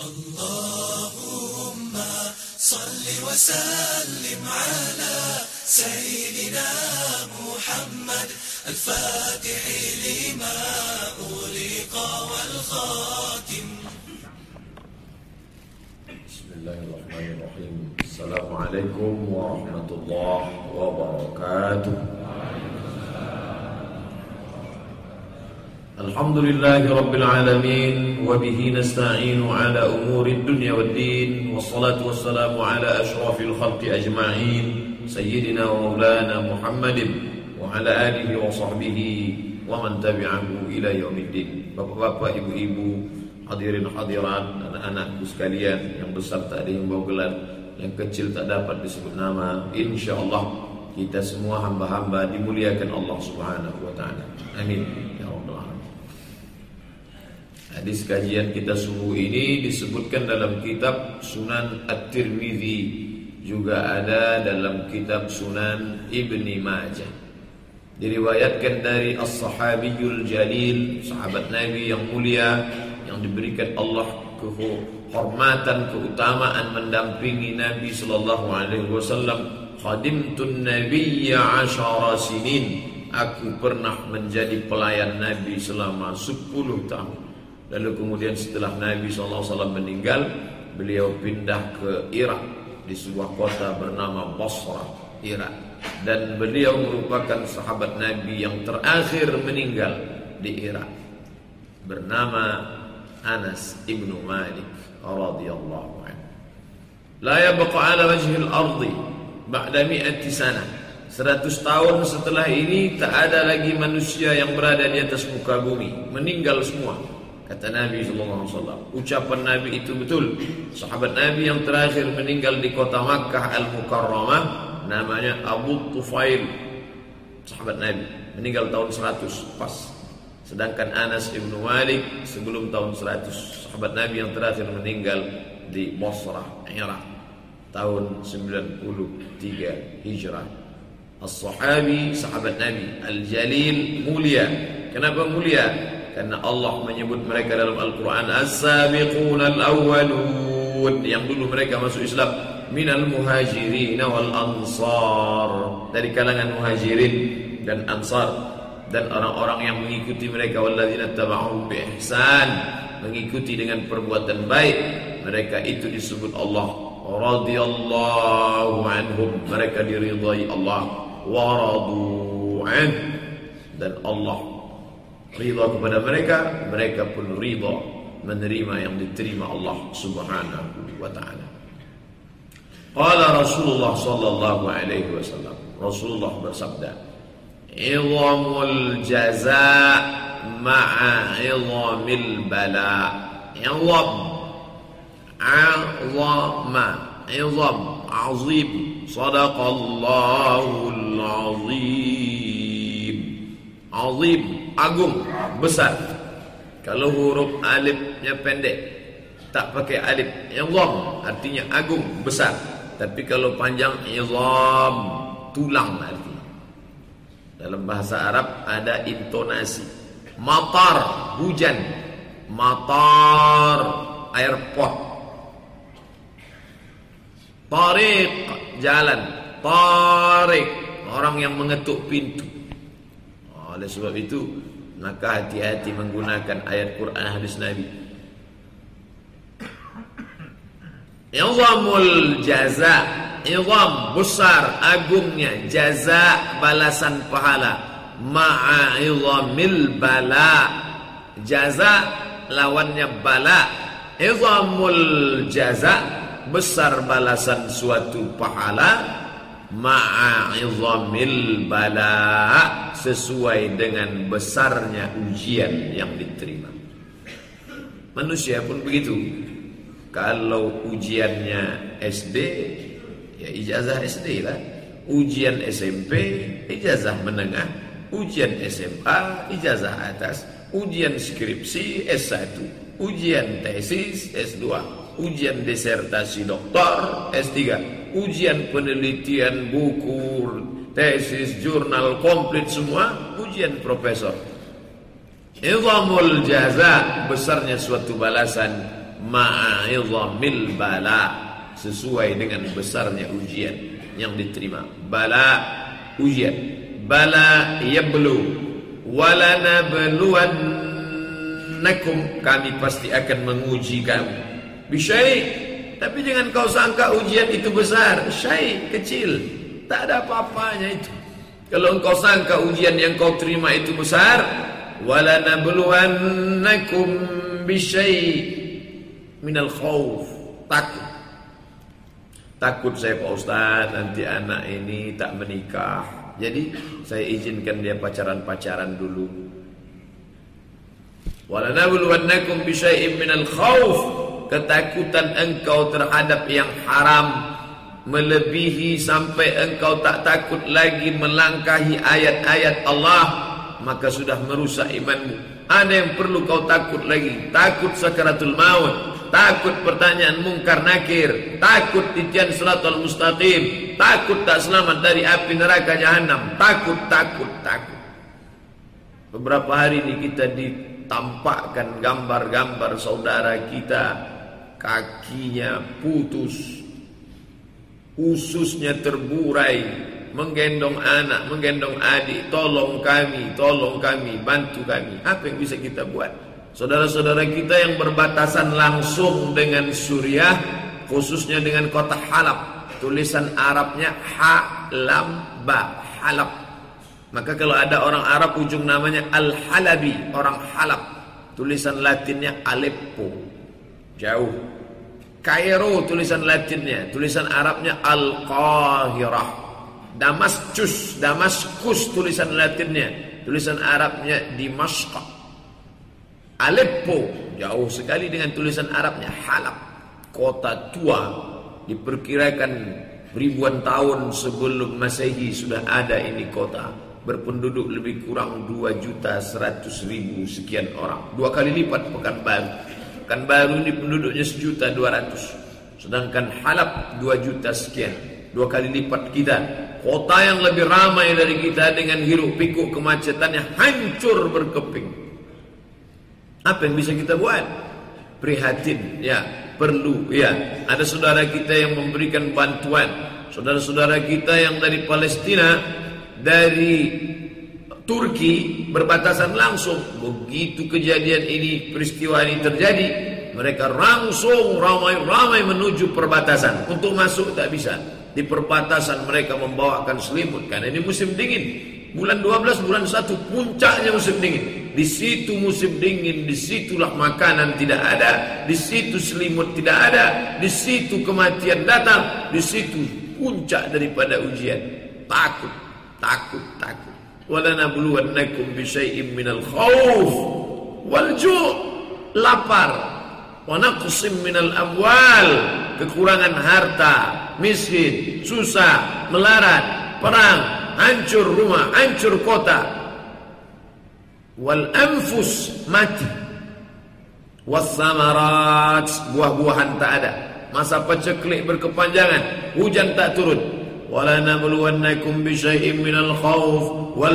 اللهم صل وسلم على سيدنا محمد الفاتح لما أغلق والخاتم. بسم الله الرحمن الرحيم. السلام عليكم ورحمة الله وبركاته. الحمد لله رب العالمين وبه نستعين على أمور الدنيا والدين والصلاة والسلام على أشرف الخلق أجمعين سيدنا ومولانا محمد وعلى آله وصحبه ومن تبعه إلى يوم الدين. بابا بابا إبو إبو حضير حضيران أنا أنا بسكاليان yang besar tak ada yang bawa yang kecil tak dapat disebut nama insyaAllah kita semua hamba-hamba dimuliakan Allah subhanahu wa ta'ala. Amin. Hadis kajian kita subuh ini disebutkan dalam kitab Sunan At-Tirmizi juga ada dalam kitab Sunan Ibni Majah. Diriwayatkan dari As-Sahabiyul Jalil, sahabat Nabi yang mulia yang diberikan Allah kehormatan, keutamaan mendampingi Nabi sallallahu alaihi wasallam. Khadimtun Nabiyya asyara sinin. Aku pernah menjadi pelayan Nabi selama 10 tahun. Lalu kemudian setelah Nabi SAW meninggal Beliau pindah ke Irak Di sebuah kota bernama Basra Irak. Dan beliau merupakan sahabat Nabi yang terakhir meninggal di Irak Bernama Anas ibnu Malik radhiyallahu anhu. La yabqa ala wajhil ardi Ba'da mi'ati sana. Seratus tahun setelah ini Tak ada lagi manusia yang berada di atas muka bumi. Meninggal semua Kata Nabi SAW Ucapan Nabi itu betul. Sahabat Nabi yang terakhir meninggal di kota Makkah Al-Mukarramah Namanya Abu Tufail. Sahabat Nabi Meninggal tahun 100 pas. Sedangkan Anas ibn Malik Sebelum tahun 100 Sahabat Nabi yang terakhir meninggal Di Basrah, Irak Tahun 93 Hijrah. As-Sahabi Sahabat Nabi Al-Jalil Mulia. Kenapa mulia? Karena Allah menyebut mereka dalam Al-Quran As-sabiqun al-awwalun. Yang dulu mereka masuk Islam Minal muhajirin wal ansar. Dari kalangan muhajirin dan ansar. Dan orang-orang yang mengikuti mereka Walladzina taba'hum biihsan. Mengikuti dengan perbuatan baik. Mereka itu disebut Allah. Radhiyallahu anhum. Mereka diridhai Allah. An Dan Allah Ridha kepada mereka Mereka pun ridha Menerima yang diterima Allah subhanahu wa ta'ala Qala Rasulullah sallallahu alaihi wasallam Rasulullah bersabda Izamul jaza ma'a izamil bala Izam Azama Izam Azim Sadaqallahul azim Azim agung besar. Kalau huruf alifnya pendek tak pakai alif izam artinya agung besar. Tapi kalau panjang izam tulang artinya. Dalam bahasa Arab ada intonasi. Matar hujan. Matar airport tarik jalan. Tarik orang yang mengetuk pintu oleh sebab itu maka hati-hati menggunakan ayat Quran hadis Nabi. Izamul jaza, izam besar agungnya jaza balasan pahala ma'a izamil bala. Jaza lawannya bala. Izamul jaza besar balasan suatu pahala ma'izamil bala sesuai dengan besarnya ujian yang diterima. Manusia pun begitu. Kalau ujiannya SD, ya ijazah SD lah. Ujian SMP, ijazah menengah. Ujian SMA, ijazah atas. Ujian skripsi S1. Ujian tesis S2. Ujian disertasi doktor S3 ujian penelitian buku, tesis, jurnal komplit semua, ujian profesor. Izamul jaza besarnya suatu balasan ma'izamil bala sesuai dengan besarnya ujian yang diterima. Bala ujian. Bala yablu wala nabluwannakum kami pasti akan menguji kamu. Bisyai tapi jangan kau sangka ujian itu besar syai kecil tak ada apa-apanya itu. Kalau engkau sangka ujian yang kau terima itu besar wala nabluwannakum bisyai minal khawf takut. Takut saya Pak Ustaz nanti anak ini tak menikah. Jadi saya izinkan dia pacaran-pacaran dulu. Wala nabluwannakum bisyai'in minal khawf ketakutan engkau terhadap yang haram melebihi sampai engkau tak takut lagi melangkahi ayat-ayat Allah maka sudah merusak imanmu. Ada yang perlu kau takut lagi? Takut sakaratul maut takut pertanyaan mungkar nakir, takut titian siratal mustaqim, takut tak selamat dari api neraka jahanam, takut, takut, takut. Beberapa hari ini kita ditampakkan gambar-gambar saudara kita kakinya putus, ususnya terburai, menggendong anak, menggendong adik, tolong kami, tolong kami, bantu kami. Apa yang bisa kita buat? Saudara-saudara kita yang berbatasan langsung dengan Suriah Khususnya dengan kota Halab. Tulisan Arabnya Halam Ba Halab. Maka kalau ada orang Arab ujung namanya Al-Halabi Orang Halab. Tulisan Latinnya Aleppo. Jauh Kairo tulisan Latinnya Tulisan Arabnya Al-Qahirah. Damascus Damaskus tulisan Latinnya Tulisan Arabnya Dimashq. Aleppo jauh sekali dengan tulisan Arabnya Halab. Kota tua diperkirakan ribuan tahun sebelum Masehi sudah ada ini kota. Berpenduduk lebih kurang 2 juta 100 ribu sekian orang. Dua kali lipat Pekanbaru Pekanbaru ini penduduknya sejuta 200 sedangkan Halab 2 juta sekian dua kali lipat kita kota yang lebih ramai dari kita dengan hiruk pikuk kemacetannya hancur berkeping apa yang bisa kita buat? Prihatin, ya, perlu, ya. Ada saudara kita yang memberikan bantuan. Saudara-saudara kita yang dari Palestina, dari Turki berbatasan langsung. Begitu kejadian ini, peristiwa ini terjadi, mereka langsung ramai-ramai menuju perbatasan. Untuk masuk tak bisa. Di perbatasan mereka membawakan selimut karena ini musim dingin. Bulan 12, bulan 1 puncaknya musim dingin. Di situ musim dingin, di situlah makanan tidak ada, di situ selimut tidak ada, di situ kematian datang, di situ puncak daripada ujian. Takut, takut, takut. Wala nabluwannakum bi syai'in minal khauf wal lapar. Wa naqsim minal kekurangan harta, miskin, susah, melarat, perang, hancur rumah, hancur kota, wal anfus mati. Wasamarat buah-buahan tak ada. Masa peceklik berkepanjangan hujan tak turun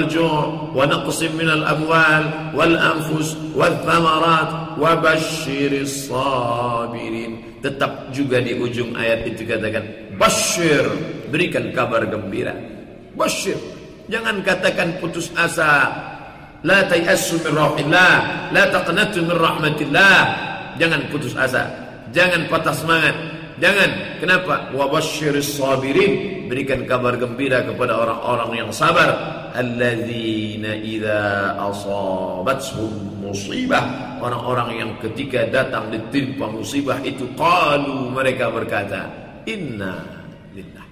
ju' wa naqsim minal amwal wal anfus wal thamarat wa basyiris sabirin tetap juga di ujung ayat itu katakan basyir berikan kabar gembira basyir jangan katakan putus asa La tayasu min rahmatillah, la taqnatu min rahmatillah. Jangan putus asa, jangan patah semangat. Jangan. Kenapa? Wa basyiris sabirin. Berikan kabar gembira kepada orang-orang yang sabar. Alladzina idza asabathum musibah. Orang-orang yang ketika datang ditimpa musibah itu qalu mereka berkata, "Inna lillah."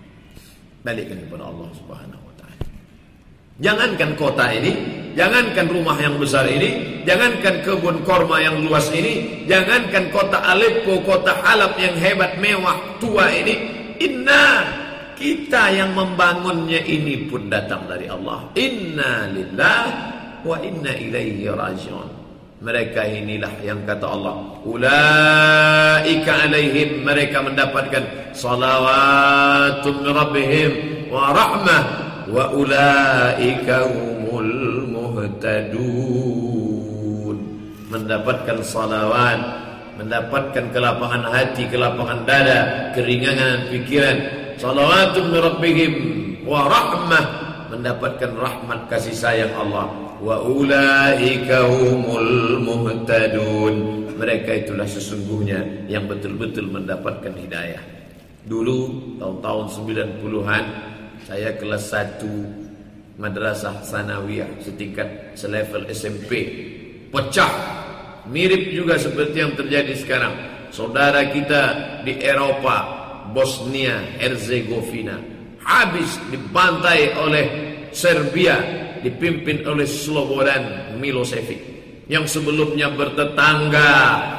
Balikkan kepada Allah Subhanahu. Jangankan kota ini, Jangankan rumah yang besar ini, jangankan kebun korma yang luas ini, jangankan kota Aleppo, kota Halab yang hebat, mewah, tua ini, inna kita yang membangunnya ini pun datang dari Allah. Inna lillah wa inna ilaihi rajiun. Mereka inilah yang kata Allah. Ulaika alaihim mereka mendapatkan salawatun rabbihim wa rahmah wa ulaika muhtadun mendapatkan salawat mendapatkan kelapangan hati, kelapangan dada, keringanan pikiran. Salawatun min rabbihim wa rahmah mendapatkan rahmat kasih sayang Allah. Wa ulaika humul muhtadun. Mereka itulah sesungguhnya yang betul-betul mendapatkan hidayah. Dulu tahun-tahun 90-an saya kelas 1 madrasah sanawiyah setingkat selevel SMP. Pecah Mirip juga seperti yang terjadi sekarang. Saudara kita di Eropa, Bosnia, Herzegovina, habis dibantai oleh Serbia, dipimpin oleh Slobodan Milosevic. Yang sebelumnya bertetangga,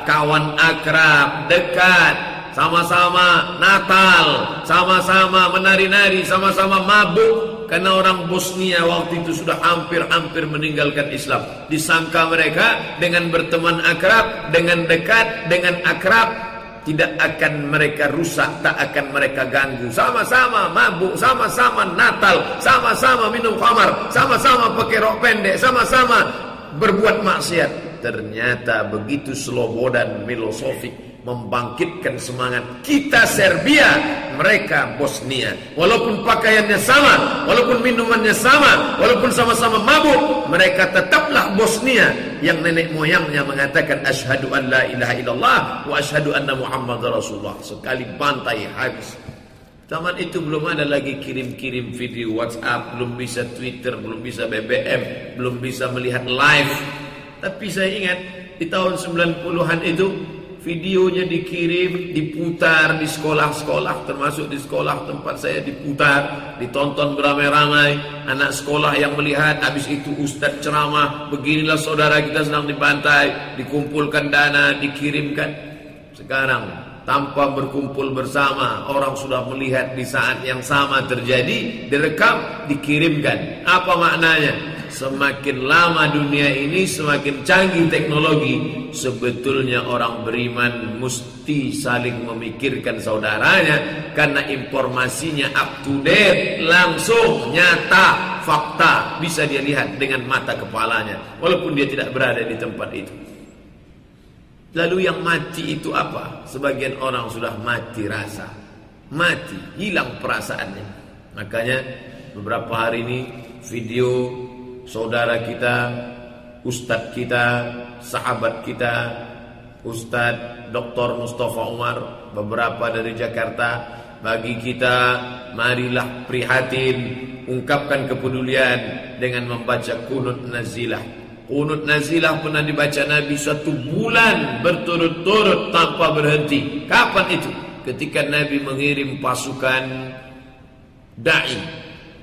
kawan akrab, dekat, sama-sama Natal, sama-sama menari-nari, sama-sama mabuk, karena orang Bosnia waktu itu sudah hampir-hampir meninggalkan Islam. Disangka mereka dengan berteman akrab, dengan dekat, dengan akrab, tidak akan mereka rusak, tak akan mereka ganggu. Sama-sama mabuk, sama-sama Natal, sama-sama minum khamar, sama-sama pakai rok pendek, sama-sama berbuat maksiat. Ternyata begitu Slobodan Milosevic membangkitkan semangat kita Serbia, mereka Bosnia. Walaupun pakaiannya sama, walaupun minumannya sama, walaupun sama-sama mabuk, mereka tetaplah Bosnia yang nenek moyangnya mengatakan asyhadu an la ilaha illallah wa asyhadu anna Muhammad Rasulullah. Sekali bantai habis. Zaman itu belum ada lagi kirim-kirim video WhatsApp, belum bisa Twitter, belum bisa BBM, belum bisa melihat live. Tapi saya ingat di tahun 90-an itu videonya dikirim, diputar di sekolah-sekolah, termasuk di sekolah tempat saya diputar, ditonton beramai-ramai, anak sekolah yang melihat, habis itu ustadz ceramah, beginilah saudara kita sedang dibantai, dikumpulkan dana, dikirimkan. Sekarang tanpa berkumpul bersama, orang sudah melihat di saat yang sama terjadi, direkam, dikirimkan. Apa maknanya? Semakin lama dunia ini semakin canggih teknologi Sebetulnya orang beriman mesti saling memikirkan saudaranya Karena informasinya up to date Langsung, nyata, fakta Bisa dia lihat dengan mata kepalanya Walaupun dia tidak berada di tempat itu. Lalu yang mati itu apa? Sebagian orang sudah mati rasa. Mati, hilang perasaannya. Makanya beberapa hari ini video saudara kita, ustadz kita, sahabat kita, Ustadz Dr. Mustafa Umar, beberapa dari Jakarta, bagi kita marilah prihatin, ungkapkan kepedulian dengan membaca kunut nazilah. Kunut nazilah pernah dibaca Nabi satu bulan berturut-turut tanpa berhenti. Kapan itu? Ketika Nabi mengirim pasukan da'i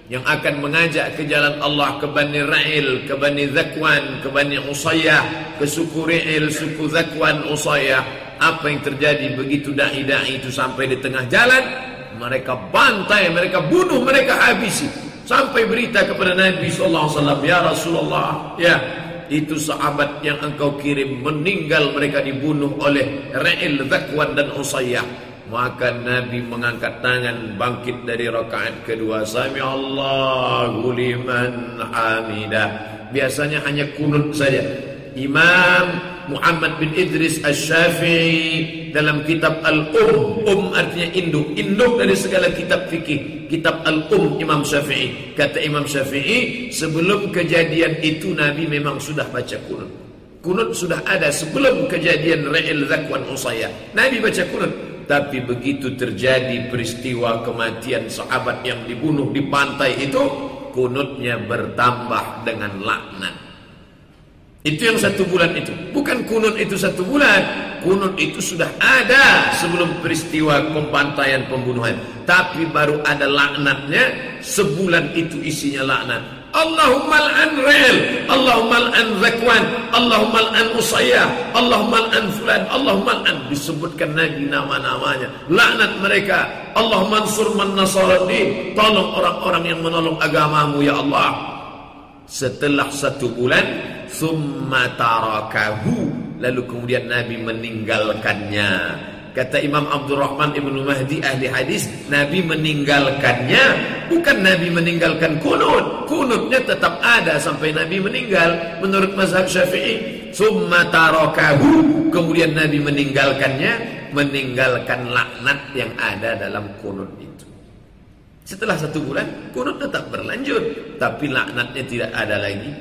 yang akan mengajak ke jalan Allah ke Bani Ra'il, ke Bani Zakwan, ke Bani Usayyah, ke suku Ra'il, suku Zakwan, Usayyah. Apa yang terjadi begitu da'i-da'i itu sampai di tengah jalan, mereka bantai, mereka bunuh, mereka habisi. Sampai berita kepada Nabi sallallahu alaihi wasallam, "Ya Rasulullah, ya, itu sahabat yang engkau kirim meninggal mereka dibunuh oleh Ra'il, Zakwan dan Usayyah." Maka Nabi mengangkat tangan bangkit dari rakaat kedua. Sami Allahu liman hamidah. Biasanya hanya kunut saja. Imam Muhammad bin Idris Asy-Syafi'i dalam kitab Al-Um, Um artinya induk, induk dari segala kitab fikih. Kitab Al-Um Imam Syafi'i. Kata Imam Syafi'i, sebelum kejadian itu Nabi memang sudah baca kunut. Kunut sudah ada sebelum kejadian Ra'il Zakwan Usayah. Nabi baca kunut. Tapi begitu terjadi peristiwa kematian sahabat yang dibunuh di pantai itu, kunutnya bertambah dengan laknat. Itu yang satu bulan itu. Bukan kunut itu satu bulan. Kunut itu sudah ada sebelum peristiwa pembantaian pembunuhan. Tapi baru ada laknatnya. Sebulan itu isinya laknat. Allahumma al'an Ra'il, Allahumma al'an Zakwan, Allahumma al'an Usayyah, Allahumma al'an Fulan, Allahumma al'an disebutkan Nabi nama-namanya. Laknat mereka. Allahumma ansur man nasarati. Tolong orang-orang yang menolong agamamu ya Allah. Setelah satu bulan, thumma tarakahu. Lalu kemudian Nabi meninggalkannya. Kata Imam Abdurrahman Ibnu Mahdi ahli hadis, Nabi meninggalkannya bukan Nabi meninggalkan kunut. Kunutnya tetap ada sampai Nabi meninggal menurut mazhab Syafi'i. summa tarakahu kemudian Nabi meninggalkannya meninggalkan laknat yang ada dalam kunut itu setelah satu bulan kunut tetap berlanjut tapi laknatnya tidak ada lagi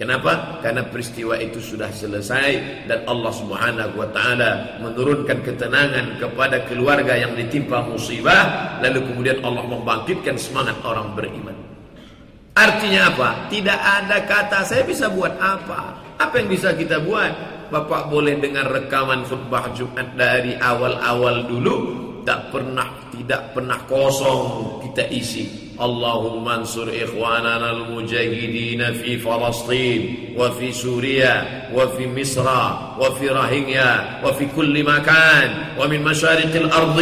Kenapa? Karena peristiwa itu sudah selesai dan Allah Subhanahu wa taala menurunkan ketenangan kepada keluarga yang ditimpa musibah lalu kemudian Allah membangkitkan semangat orang beriman. Artinya apa? Tidak ada kata saya bisa buat apa? Apa yang bisa kita buat? Bapak boleh dengar rekaman khutbah Jumat dari awal-awal dulu tak pernah tidak pernah kosong kita isi اللهم انصر إخواننا المجاهدين في فلسطين وفي سوريا وفي مصر وفي روهينيا وفي كل مكان ومن مشارق الأرض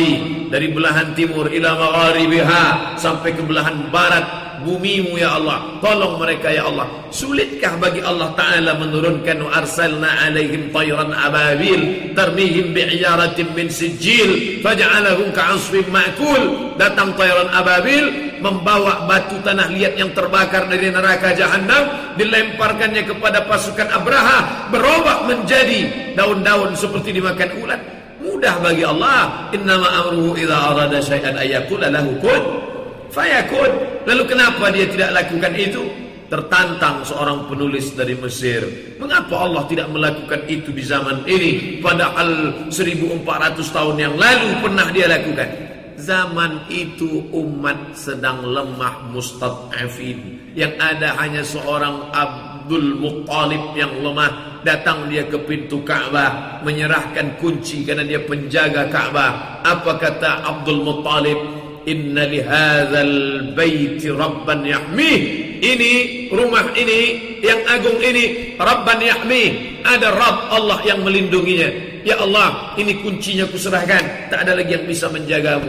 dari belahan timur ila magharibiha sampai ke belahan barat bumimu ya Allah tolong mereka ya Allah sulitkah bagi Allah Ta'ala menurunkan arsalna alaihim tayran ababil tarmihim bi'iyaratin min sijil faja'alahum ka'asfin ma'kul datang tayran ababil membawa batu tanah liat yang terbakar dari neraka jahanam dilemparkannya kepada pasukan Abraha berubah menjadi daun-daun seperti dimakan ulat. Mudah bagi Allah. Innama amruhu idza arada syai'an ayyakula lahu kun fayakun. Lalu kenapa dia tidak lakukan itu? Tertantang seorang penulis dari Mesir. Mengapa Allah tidak melakukan itu di zaman ini? Padahal 1400 tahun yang lalu pernah dia lakukan Zaman itu umat sedang lemah mustad'afin. Yang ada hanya seorang Abdul Muttalib yang lemah. Datang dia ke pintu Ka'bah. Menyerahkan kunci karena dia penjaga Ka'bah. Apa kata Abdul Muttalib? Inna lihadzal baiti rabban yahmih. Ini rumah ini yang agung ini rabban yahmih. Ada Rabb Allah yang melindunginya. Ya Allah, ini kuncinya kuserahkan. Tak ada lagi yang bisa menjagamu.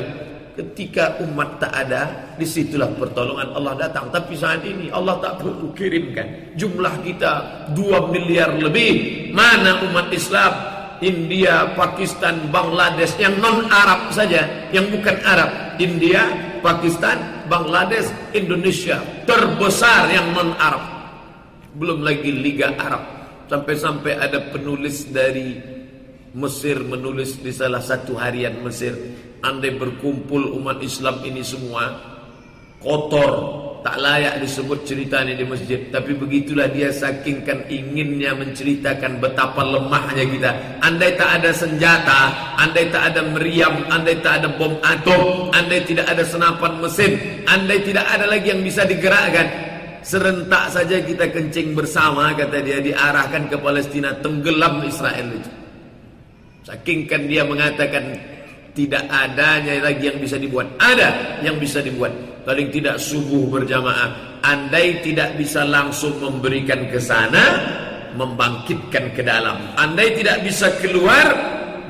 Ketika umat tak ada, di situlah pertolongan Allah datang. Tapi saat ini Allah tak perlu kirimkan. Jumlah kita 2 miliar lebih. Mana umat Islam? India, Pakistan, Bangladesh yang non Arab saja, yang bukan Arab. India, Pakistan, Bangladesh, Indonesia terbesar yang non Arab. Belum lagi Liga Arab. Sampai-sampai ada penulis dari Mesir menulis di salah satu harian Mesir Andai berkumpul umat Islam ini semua Kotor Tak layak disebut ceritanya di masjid. Tapi begitulah dia sakingkan inginnya menceritakan betapa lemahnya kita. Andai tak ada senjata Andai tak ada meriam Andai tak ada bom atom Andai tidak ada senapan mesin Andai tidak ada lagi yang bisa digerakkan Serentak saja kita kencing bersama Kata dia diarahkan ke Palestina Tenggelam Israel itu Saking kan dia mengatakan tidak adanya lagi yang bisa dibuat. Ada yang bisa dibuat. Paling tidak subuh berjamaah. Andai tidak bisa langsung memberikan ke sana, membangkitkan ke dalam. Andai tidak bisa keluar,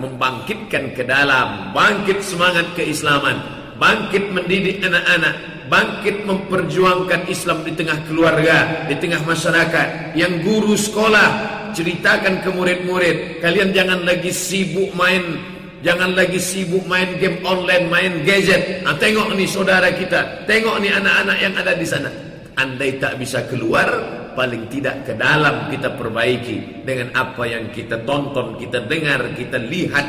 membangkitkan ke dalam. Bangkit semangat keislaman. Bangkit mendidik anak-anak. Bangkit memperjuangkan Islam di tengah keluarga, di tengah masyarakat. Yang guru sekolah ceritakan ke murid-murid, kalian jangan lagi sibuk main Jangan lagi sibuk main game online, main gadget. Nah, tengok nih saudara kita, tengok nih anak-anak yang ada di sana. Andai tak bisa keluar, paling tidak ke dalam kita perbaiki dengan apa yang kita tonton, kita dengar, kita lihat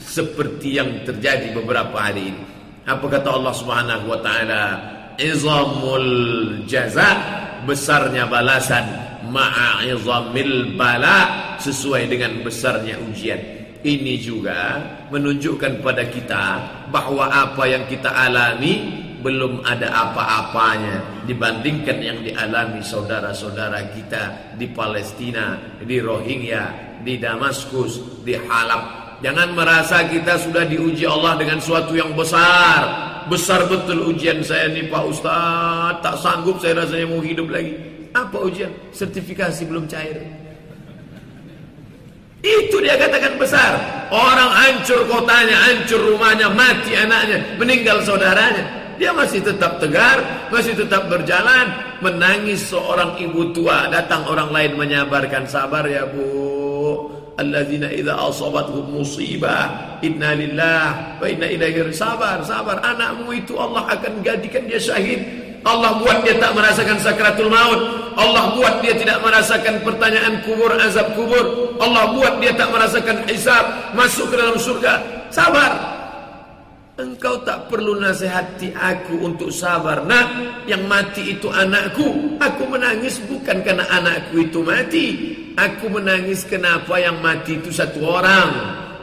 seperti yang terjadi beberapa hari ini. Apa kata Allah Subhanahu wa taala? Izamul jaza, besarnya balasan ma'a'izamil bala sesuai dengan besarnya ujian. Ini juga menunjukkan pada kita bahwa apa yang kita alami belum ada apa-apanya dibandingkan yang dialami saudara-saudara kita di Palestina, di Rohingya, di Damaskus, di Halab. Jangan merasa kita sudah diuji Allah dengan suatu yang besar. Besar betul ujian saya nih Pak Ustaz. Tak sanggup saya rasanya mau hidup lagi. Apa ujian? Sertifikasi belum cair. Itu dia katakan besar. Orang hancur kotanya, hancur rumahnya, mati anaknya, meninggal saudaranya. Dia masih tetap tegar, masih tetap berjalan, menangis seorang ibu tua. Datang orang lain menyabarkan sabar ya bu. Alladzina idza asabatuhum musibah, inna lillah wa inna ilaihi sabar, sabar. Anakmu itu Allah akan jadikan dia syahid Allah buat dia tak merasakan sakratul maut. Allah buat dia tidak merasakan pertanyaan kubur, azab kubur. Allah buat dia tak merasakan hisab, masuk ke dalam surga. Sabar. Engkau tak perlu nasihati aku untuk sabar. Nah, yang mati itu anakku. Aku menangis bukan karena anakku itu mati. Aku menangis kenapa yang mati itu satu orang.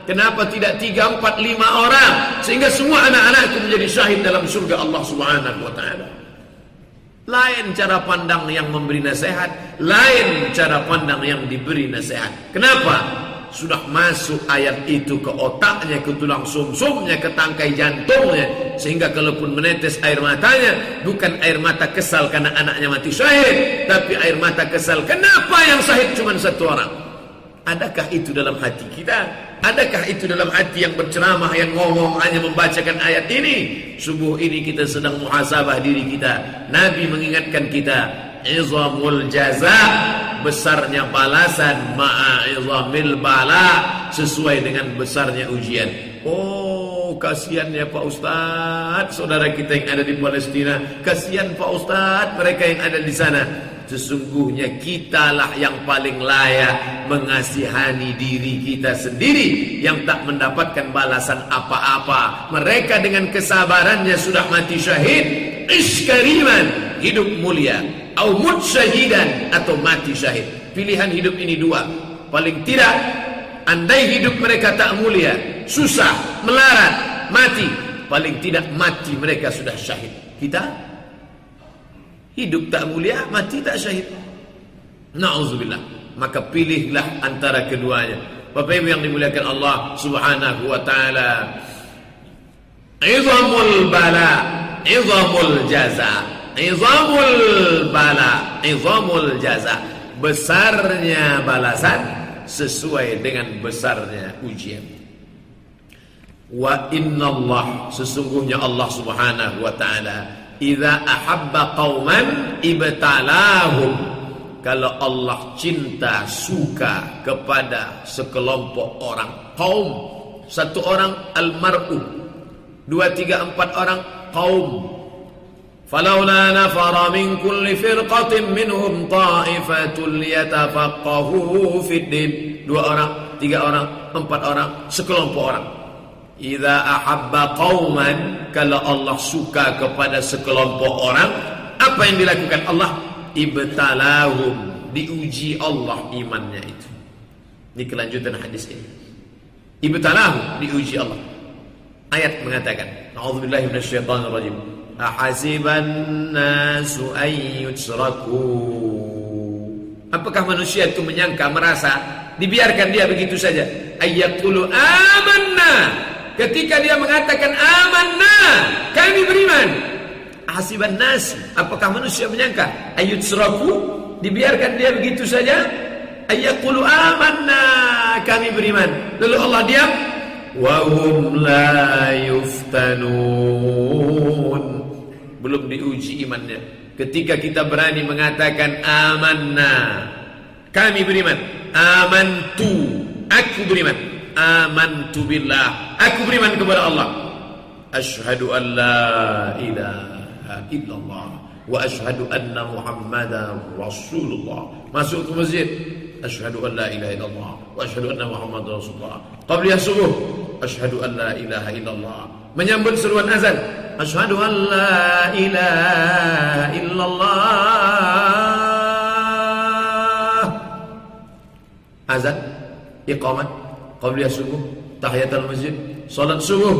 Kenapa tidak tiga, empat, lima orang. Sehingga semua anak-anakku menjadi syahid dalam surga Allah subhanahu wa ta'ala. Lain cara pandang yang memberi nasihat, lain cara pandang yang diberi nasihat. Kenapa? Sudah masuk ayat itu ke otaknya, ke tulang sumsumnya, ke tangkai jantungnya, sehingga kalaupun menetes air matanya, bukan air mata kesal karena anaknya mati syahid, tapi air mata kesal kenapa yang syahid cuma satu orang? Adakah itu dalam hati kita? Adakah itu dalam hati yang berceramah yang ngomong hanya membacakan ayat ini? Subuh ini kita sedang muhasabah diri kita. Nabi mengingatkan kita, izamul jaza besarnya balasan ma'a izamil bala sesuai dengan besarnya ujian. Oh, kasihan ya Pak Ustaz, saudara kita yang ada di Palestina. Kasihan Pak Ustaz, mereka yang ada di sana. Sesungguhnya kitalah yang paling layak mengasihani diri kita sendiri yang tak mendapatkan balasan apa-apa. Mereka dengan kesabarannya sudah mati syahid, iskariman, hidup mulia, au syahidan atau mati syahid. Pilihan hidup ini dua. Paling tidak andai hidup mereka tak mulia, susah, melarat, mati, paling tidak mati mereka sudah syahid. Kita Hidup tak mulia, mati tak syahid. Na'udzubillah. Maka pilihlah antara keduanya. Bapak Ibu yang dimuliakan Allah Subhanahu wa taala. Izamul bala, izamul jaza. Izamul bala, izamul jaza. Besarnya balasan sesuai dengan besarnya ujian. Wa inna Allah sesungguhnya Allah Subhanahu wa taala Iza ahabba qauman ibtalahum kalau Allah cinta suka kepada sekelompok orang kaum satu orang almar'u dua tiga empat orang kaum فلولا نفر من كل فرقة منهم طائفة ليتفقهوا في الدين dua orang tiga orang empat orang sekelompok orang Iza ahabba qauman kalau Allah suka kepada sekelompok orang apa yang dilakukan Allah? Ibtalahum diuji Allah imannya itu. Ini kelanjutan hadis ini. Ibtalahum diuji Allah. Ayat mengatakan a'udzubillahi rajim ahasiban nasu ayyutsraku apakah manusia itu menyangka merasa dibiarkan dia begitu saja? Ayyaqulu amanna Ketika dia mengatakan amanna, kami beriman. Hasiban nas, apakah manusia menyangka ayat suraku dibiarkan dia begitu saja? Ayaqulu amanna, kami beriman. Lalu Allah diam. Wa hum la yuftanun. Belum diuji imannya. Ketika kita berani mengatakan amanna, kami beriman. Amantu, aku beriman amantu billah aku beriman kepada Allah asyhadu an la ilaha illallah wa asyhadu anna muhammadar rasulullah masuk ke masjid asyhadu an la ilaha illallah wa asyhadu anna muhammadar rasulullah qabliyah subuh asyhadu an la ilaha illallah menyambut seruan azan asyhadu an la ilaha illallah azan iqamat Qabliyah subuh Tahiyatul masjid Salat subuh.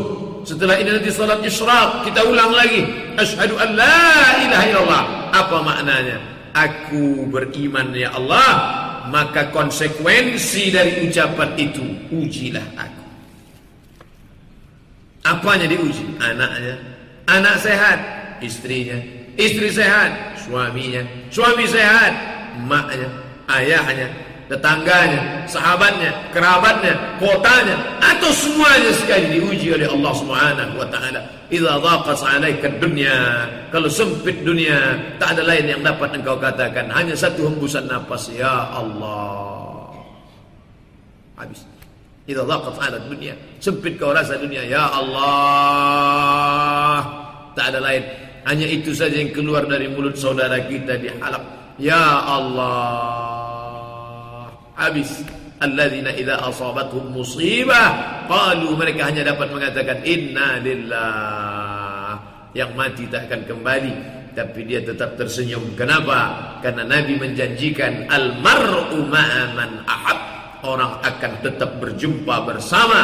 Setelah ini nanti salat isyraq Kita ulang lagi. Ashadu an la ilaha illallah. Apa maknanya? Aku beriman ya Allah. Maka konsekuensi dari ucapan itu Ujilah aku. Apanya diuji? Anaknya. Anak sehat. Istrinya. Istri sehat. Suaminya. Suami sehat. Maknya. Ayahnya tetangganya, sahabatnya, kerabatnya, kotanya, atau semuanya sekali diuji oleh Allah Subhanahu wa taala. Idza dhaqat 'alaika dunya, kalau sempit dunia, tak ada lain yang dapat engkau katakan hanya satu hembusan nafas, ya Allah. Habis. Idza dhaqat 'alaika dunya, sempit kau rasa dunia, ya Allah. Tak ada lain Hanya itu saja yang keluar dari mulut saudara kita dihalak. Ya Allah. Habis. Alladzina idza asabatuhum musibah qalu mereka hanya dapat mengatakan inna lillah. Yang mati tak akan kembali tapi dia tetap tersenyum. Kenapa? Karena Nabi menjanjikan al-mar'u ma'aman ahab. Orang akan tetap berjumpa bersama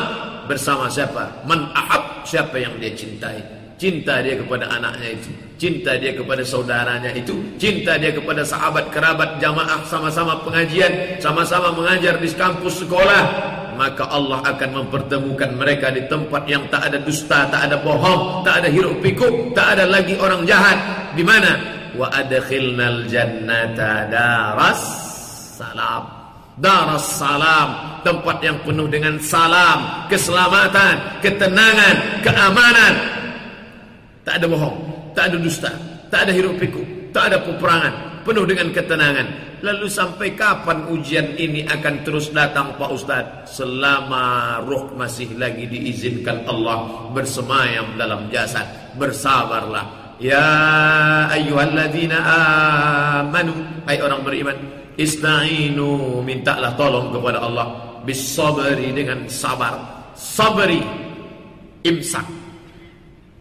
bersama siapa? Man ahab, siapa yang dia cintai. Cinta dia kepada anaknya itu. Cinta dia kepada saudaranya itu. Cinta dia kepada sahabat, kerabat, jamaah Sama-sama pengajian Sama-sama mengajar di kampus sekolah. Maka Allah akan mempertemukan mereka Di tempat yang tak ada dusta Tak ada bohong, tak ada hiruk pikuk Tak ada lagi orang jahat. Di mana? Wa adkhilnal jannata daras salam. Daras salam. Tempat yang penuh dengan salam Keselamatan, ketenangan, keamanan Tak ada bohong, tak ada dusta, tak ada hiruk pikuk, tak ada peperangan, penuh dengan ketenangan. Lalu sampai kapan ujian ini akan terus datang Pak Ustaz? Selama roh masih lagi diizinkan Allah bersemayam dalam jasad, bersabarlah. Ya ayyuhalladzina amanu, hai orang beriman, ista'inu, mintalah tolong kepada Allah bisabri dengan sabar. Sabri imsak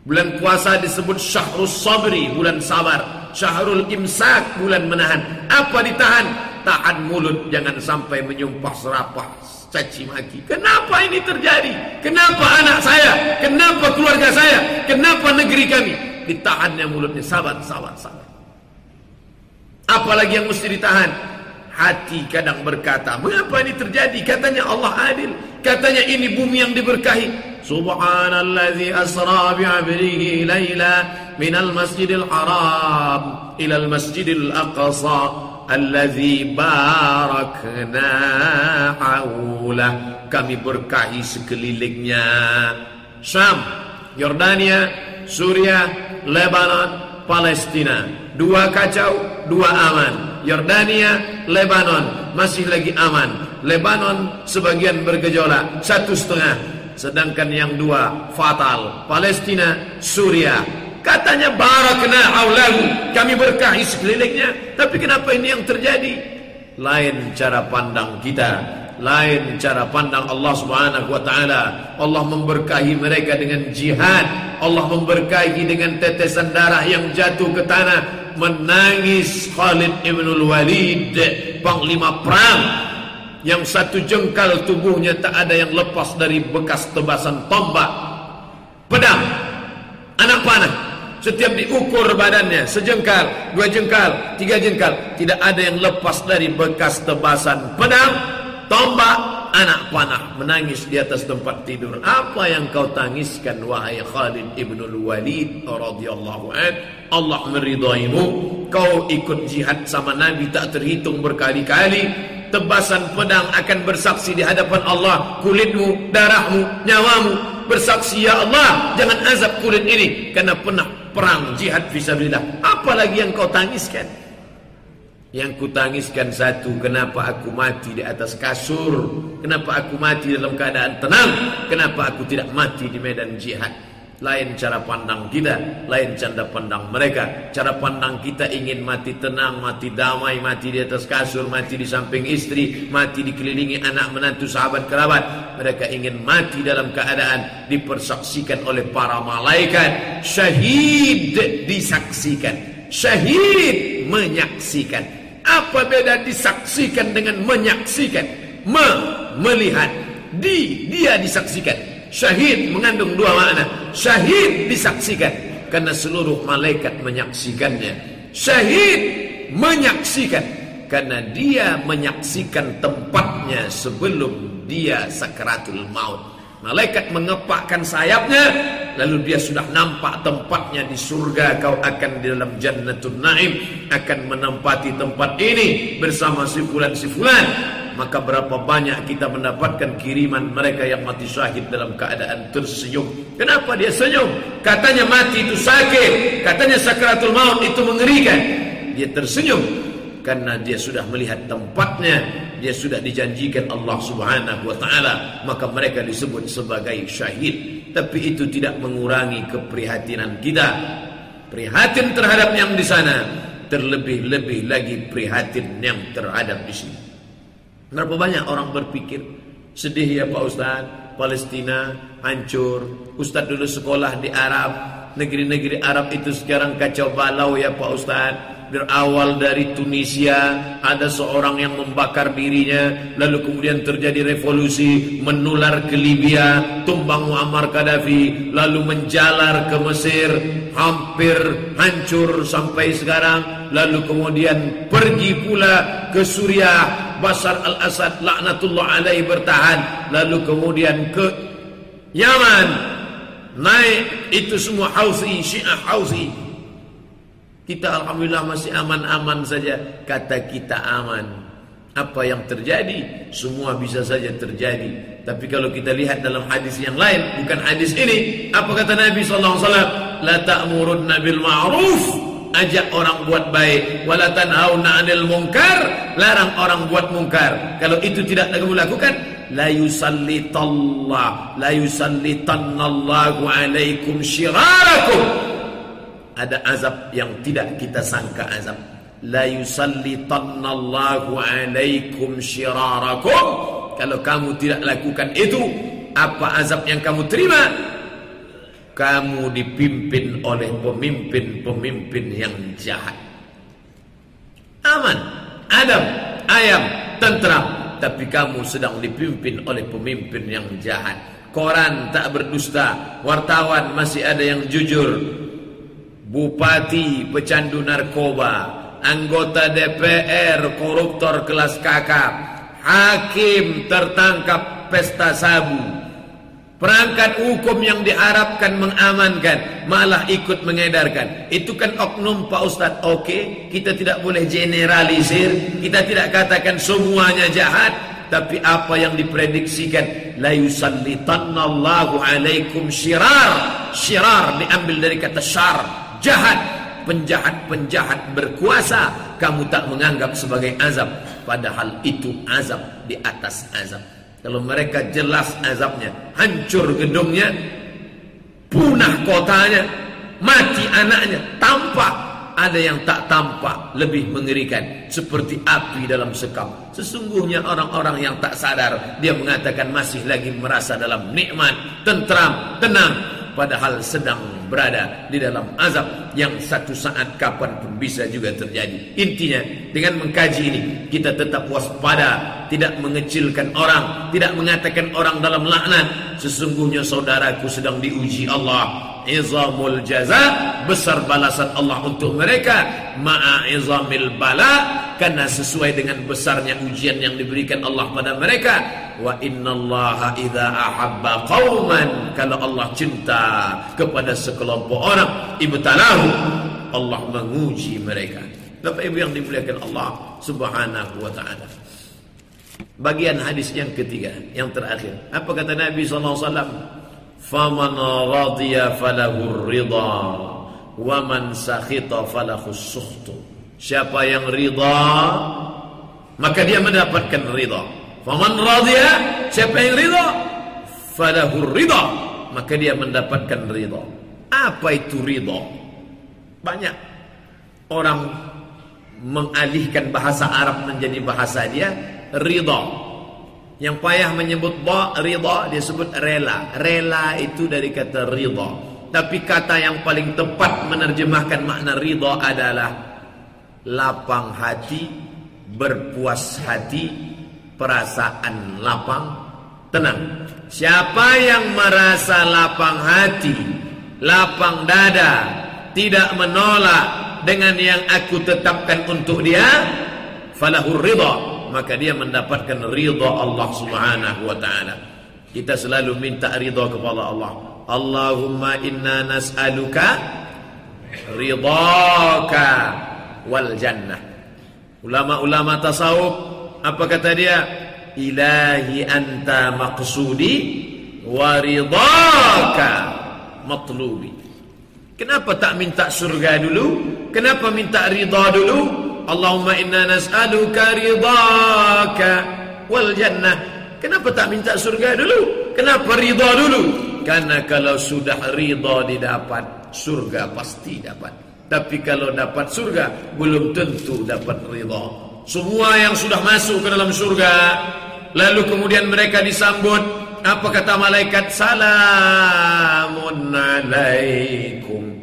Bulan puasa disebut syahrul sabri, bulan sabar. Syahrul imsak, bulan menahan. Apa ditahan? Tahan mulut, jangan sampai menyumpah serapah, caci maki. Kenapa ini terjadi? Kenapa anak saya? Kenapa keluarga saya? Kenapa negeri kami? Ditahannya mulutnya, sabar, sabar, sabar. Apalagi yang mesti ditahan? Hati kadang berkata, mengapa ini terjadi? Katanya Allah adil. Katanya ini bumi yang diberkahi. سبحان الذي أسرى بعبده ليلا من المسجد الحرام إلى المسجد الأقصى الذي باركنا حوله kami berkahi sekelilingnya Syam, Yordania, Suria, Lebanon, Palestina dua kacau, dua aman Yordania, Lebanon masih lagi aman Lebanon sebagian bergejolak satu setengah sedangkan yang dua fatal. Palestina Suria katanya barakna aulahu kami berkahi sekelilingnya. Tapi kenapa ini yang terjadi? Lain cara pandang kita. Lain cara pandang Allah Subhanahu wa taala. Allah memberkahi mereka dengan jihad. Allah memberkahi dengan tetesan darah yang jatuh ke tanah. Menangis Khalid ibn Walid. Panglima perang yang satu jengkal tubuhnya tak ada yang lepas dari bekas tebasan tombak. Pedang. Anak panah. Setiap diukur badannya sejengkal dua jengkal tiga jengkal tidak ada yang lepas dari bekas tebasan pedang tombak anak panah. Menangis di atas tempat tidur. Apa yang kau tangiskan wahai Khalid ibn Walid radhiyallahu an? Allah meridaimu. Kau ikut jihad sama Nabi tak terhitung berkali-kali tebasan pedang akan bersaksi di hadapan Allah. Kulitmu, darahmu, nyawamu bersaksi ya Allah jangan azab kulit ini karena pernah perang jihad fisabilillah apalagi yang kau tangiskan? Yang ku tangiskan satu kenapa aku mati di atas kasur? Kenapa aku mati dalam keadaan tenang? Kenapa aku tidak mati di medan jihad lain cara pandang kita, lain cara pandang mereka. Cara pandang kita ingin mati tenang, mati damai, mati di atas kasur, mati di samping istri, mati dikelilingi anak menantu sahabat kerabat. Mereka ingin mati dalam keadaan dipersaksikan oleh para malaikat. Syahid disaksikan. Syahid menyaksikan. Apa beda disaksikan dengan menyaksikan? Me, melihat. Di, dia disaksikan. Syahid mengandung dua makna. Syahid disaksikan karena seluruh malaikat menyaksikannya. Syahid menyaksikan karena dia menyaksikan tempatnya sebelum dia sakaratul maut. Malaikat mengepakkan sayapnya lalu dia sudah nampak tempatnya di surga kau akan di dalam jannatul naim akan menempati tempat ini bersama si fulan si fulan maka berapa banyak kita mendapatkan kiriman mereka yang mati syahid dalam keadaan tersenyum. Kenapa dia senyum? Katanya mati itu sakit, katanya sakratul maut itu mengerikan. Dia tersenyum karena dia sudah melihat tempatnya, dia sudah dijanjikan Allah Subhanahu wa taala, maka mereka disebut sebagai syahid. Tapi itu tidak mengurangi keprihatinan kita prihatin terhadap yang di sana, terlebih-lebih lagi prihatin yang terhadap di sini. Berapa banyak orang berpikir sedih ya Pak Ustaz, Palestina hancur. Ustaz dulu sekolah di Arab, negeri-negeri Arab itu sekarang kacau balau ya Pak Ustaz berawal dari Tunisia ada seorang yang membakar dirinya lalu kemudian terjadi revolusi menular ke Libya tumbang Muammar Gaddafi lalu menjalar ke Mesir hampir hancur sampai sekarang lalu kemudian pergi pula ke Suriah. Basar al-Assad laknatullah alaih bertahan lalu kemudian ke Yaman. Naik itu semua Houthi Syiah Houthi kita Alhamdulillah masih aman-aman saja. Kata kita aman. Apa yang terjadi? Semua bisa saja terjadi. Tapi kalau kita lihat dalam hadis yang lain Bukan hadis ini. Apa kata Nabi SAW La ta'murunna bil ma'ruf. Ajak orang buat baik. Wala tanhauna anil mungkar Larang orang buat mungkar Kalau itu tidak kamu lakukan La yusallitallah. La yusallitannallahu alaikum syirarakum ada azab yang tidak kita sangka azab. La yusallitannallahu alaikum syirarakum kalau kamu tidak lakukan itu apa azab yang kamu terima? Kamu dipimpin oleh pemimpin-pemimpin yang jahat. Aman. Adam ayam tentram tapi kamu sedang dipimpin oleh pemimpin yang jahat. Koran tak berdusta. Wartawan masih ada yang jujur bupati pecandu narkoba, anggota DPR koruptor kelas kakap, hakim tertangkap pesta sabu, perangkat hukum yang diharapkan mengamankan malah ikut mengedarkan. Itu kan oknum Pak Ustadz. Oke, okay, kita tidak boleh generalisir, kita tidak katakan semuanya jahat, tapi apa yang diprediksikan la yusallitannallahu alaikum syirar. Syirar diambil dari kata syar jahat, penjahat-penjahat berkuasa. Kamu tak menganggap sebagai azab. Padahal itu azab di atas azab. Kalau mereka jelas azabnya, hancur gedungnya, punah kotanya, mati anaknya, tampak. Ada yang tak tampak lebih mengerikan. Seperti api dalam sekam. Sesungguhnya orang-orang yang tak sadar dia mengatakan masih lagi merasa dalam nikmat, tentram, tenang. Padahal sedang berada di dalam azab yang satu saat kapan pun bisa juga terjadi. Intinya dengan mengkaji ini kita tetap waspada, tidak mengecilkan orang, tidak mengatakan orang dalam laknat. Sesungguhnya saudaraku sedang diuji Allah. Izamul jaza besar balasan Allah untuk mereka. Ma'a izamil bala karena sesuai dengan besarnya ujian yang diberikan Allah pada mereka. Wa innallaha idza ahabba qauman kalau Allah cinta kepada sekelompok orang ibtalahu Allah menguji mereka. Bapak Ibu yang dimuliakan Allah Subhanahu wa taala. Bagian hadis yang ketiga yang terakhir. Apa kata Nabi sallallahu alaihi wasallam faman radiya falahu ridha wa man sakhita falahu sukhtu siapa yang ridha maka dia mendapatkan ridha Faman radhiya, siapa yang ridha, falahu ridha, maka dia mendapatkan ridha. Apa itu ridha? Banyak orang mengalihkan bahasa Arab menjadi bahasa dia ridha. Yang payah menyebut ba ridha dia sebut rela. Rela itu dari kata ridha. Tapi kata yang paling tepat menerjemahkan makna ridha adalah lapang hati, berpuas hati, perasaan lapang tenang siapa yang merasa lapang hati lapang dada tidak menolak dengan yang aku tetapkan untuk dia falahur ridha maka dia mendapatkan ridha Allah Subhanahu wa taala kita selalu minta ridha kepada Allah Allahumma inna nas'aluka ridhaka wal jannah ulama-ulama tasawuf apa kata dia? Ilahi anta maqsudi wa ridhaka matlubi. Kenapa tak minta surga dulu? Kenapa minta ridha dulu? Allahumma inna nas'aluka ridhaka wal jannah. Kenapa tak minta surga dulu? Kenapa ridha dulu? Karena kalau sudah ridha didapat, surga pasti dapat. Tapi kalau dapat surga, belum tentu dapat ridha. Semua yang sudah masuk ke dalam surga, lalu kemudian mereka disambut, apa kata malaikat? Salamun alaikum.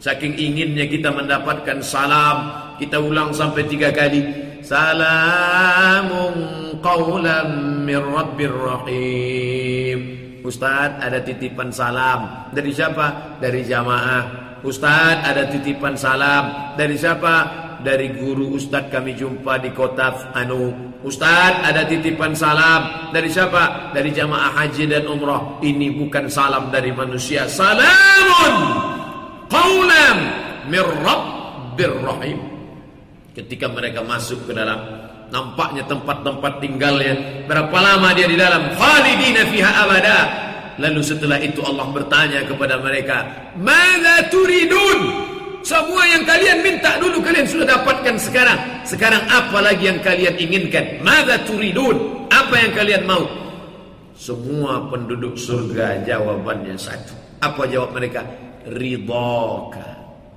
Saking inginnya kita mendapatkan salam, kita ulang sampai tiga kali. Salamun qawlan min rabbir rahim. Ustaz ada titipan salam Dari siapa? Dari jamaah Ustaz ada titipan salam Dari siapa? Dari guru Ustaz kami jumpa di kota Anu Ustaz ada titipan salam Dari siapa? Dari jamaah haji dan umrah Ini bukan salam dari manusia Salamun Qawlam Min Rabbir Rahim Ketika mereka masuk ke dalam Nampaknya tempat-tempat tinggalnya. Berapa lama dia di dalam? Khalidina fiha abada. Lalu setelah itu Allah bertanya kepada mereka, "Mana turidun?" Semua yang kalian minta dulu kalian sudah dapatkan sekarang. Sekarang apa lagi yang kalian inginkan? Mada turidun? Apa yang kalian mau? Semua penduduk surga jawabannya satu. Apa jawab mereka? Ridhoka.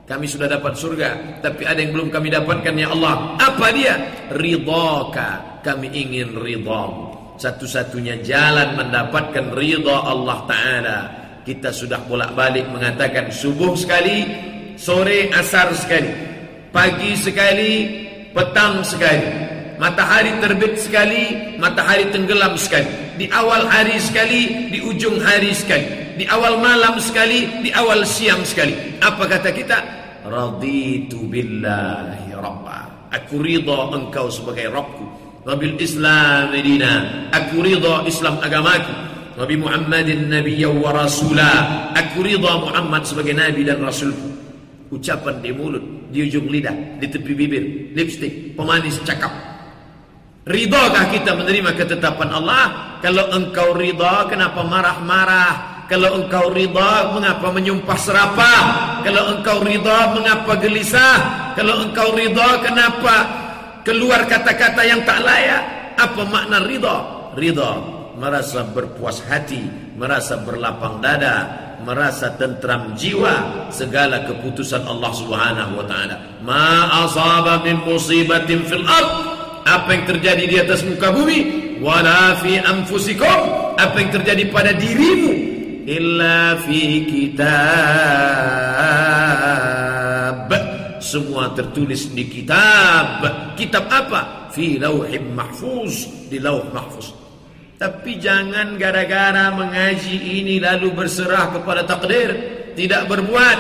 Kami sudah dapat surga, tapi ada yang belum kami dapatkan ya Allah. Apa dia? Ridhaka. Kami ingin ridhamu. Satu-satunya jalan mendapatkan ridha Allah Ta'ala. Kita sudah bolak-balik mengatakan subuh sekali, sore asar sekali, pagi sekali, petang sekali, matahari terbit sekali, matahari tenggelam sekali, di awal hari sekali, di ujung hari sekali di awal malam sekali, di awal siang sekali. Apa kata kita? Raditu billahi rabba. Aku ridha engkau sebagai Rabbku. Wabil Islam dina. Aku ridha Islam agamaku. Nabi Muhammadin nabiyya wa rasulah. Aku ridha Muhammad sebagai nabi dan rasul. Ucapan di mulut, di ujung lidah, di tepi bibir, lipstick, pemanis cakap. Ridhakah kita menerima ketetapan Allah? Kalau engkau ridha, kenapa marah-marah? Kalau engkau ridha, mengapa menyumpah serapah? Kalau engkau ridha, mengapa gelisah? Kalau engkau ridha, kenapa keluar kata-kata yang tak layak? Apa makna ridha? Ridha merasa berpuas hati, merasa berlapang dada, merasa tentram jiwa segala keputusan Allah Subhanahu wa taala. Ma asaba min musibatin fil ard apa yang terjadi di atas muka bumi wala fi anfusikum apa yang terjadi pada dirimu illa fi kitab. Semua tertulis di kitab. Kitab apa? Fi lauhim mahfuz di lauh mahfuz. Tapi jangan gara-gara mengaji ini lalu berserah kepada takdir. Tidak berbuat.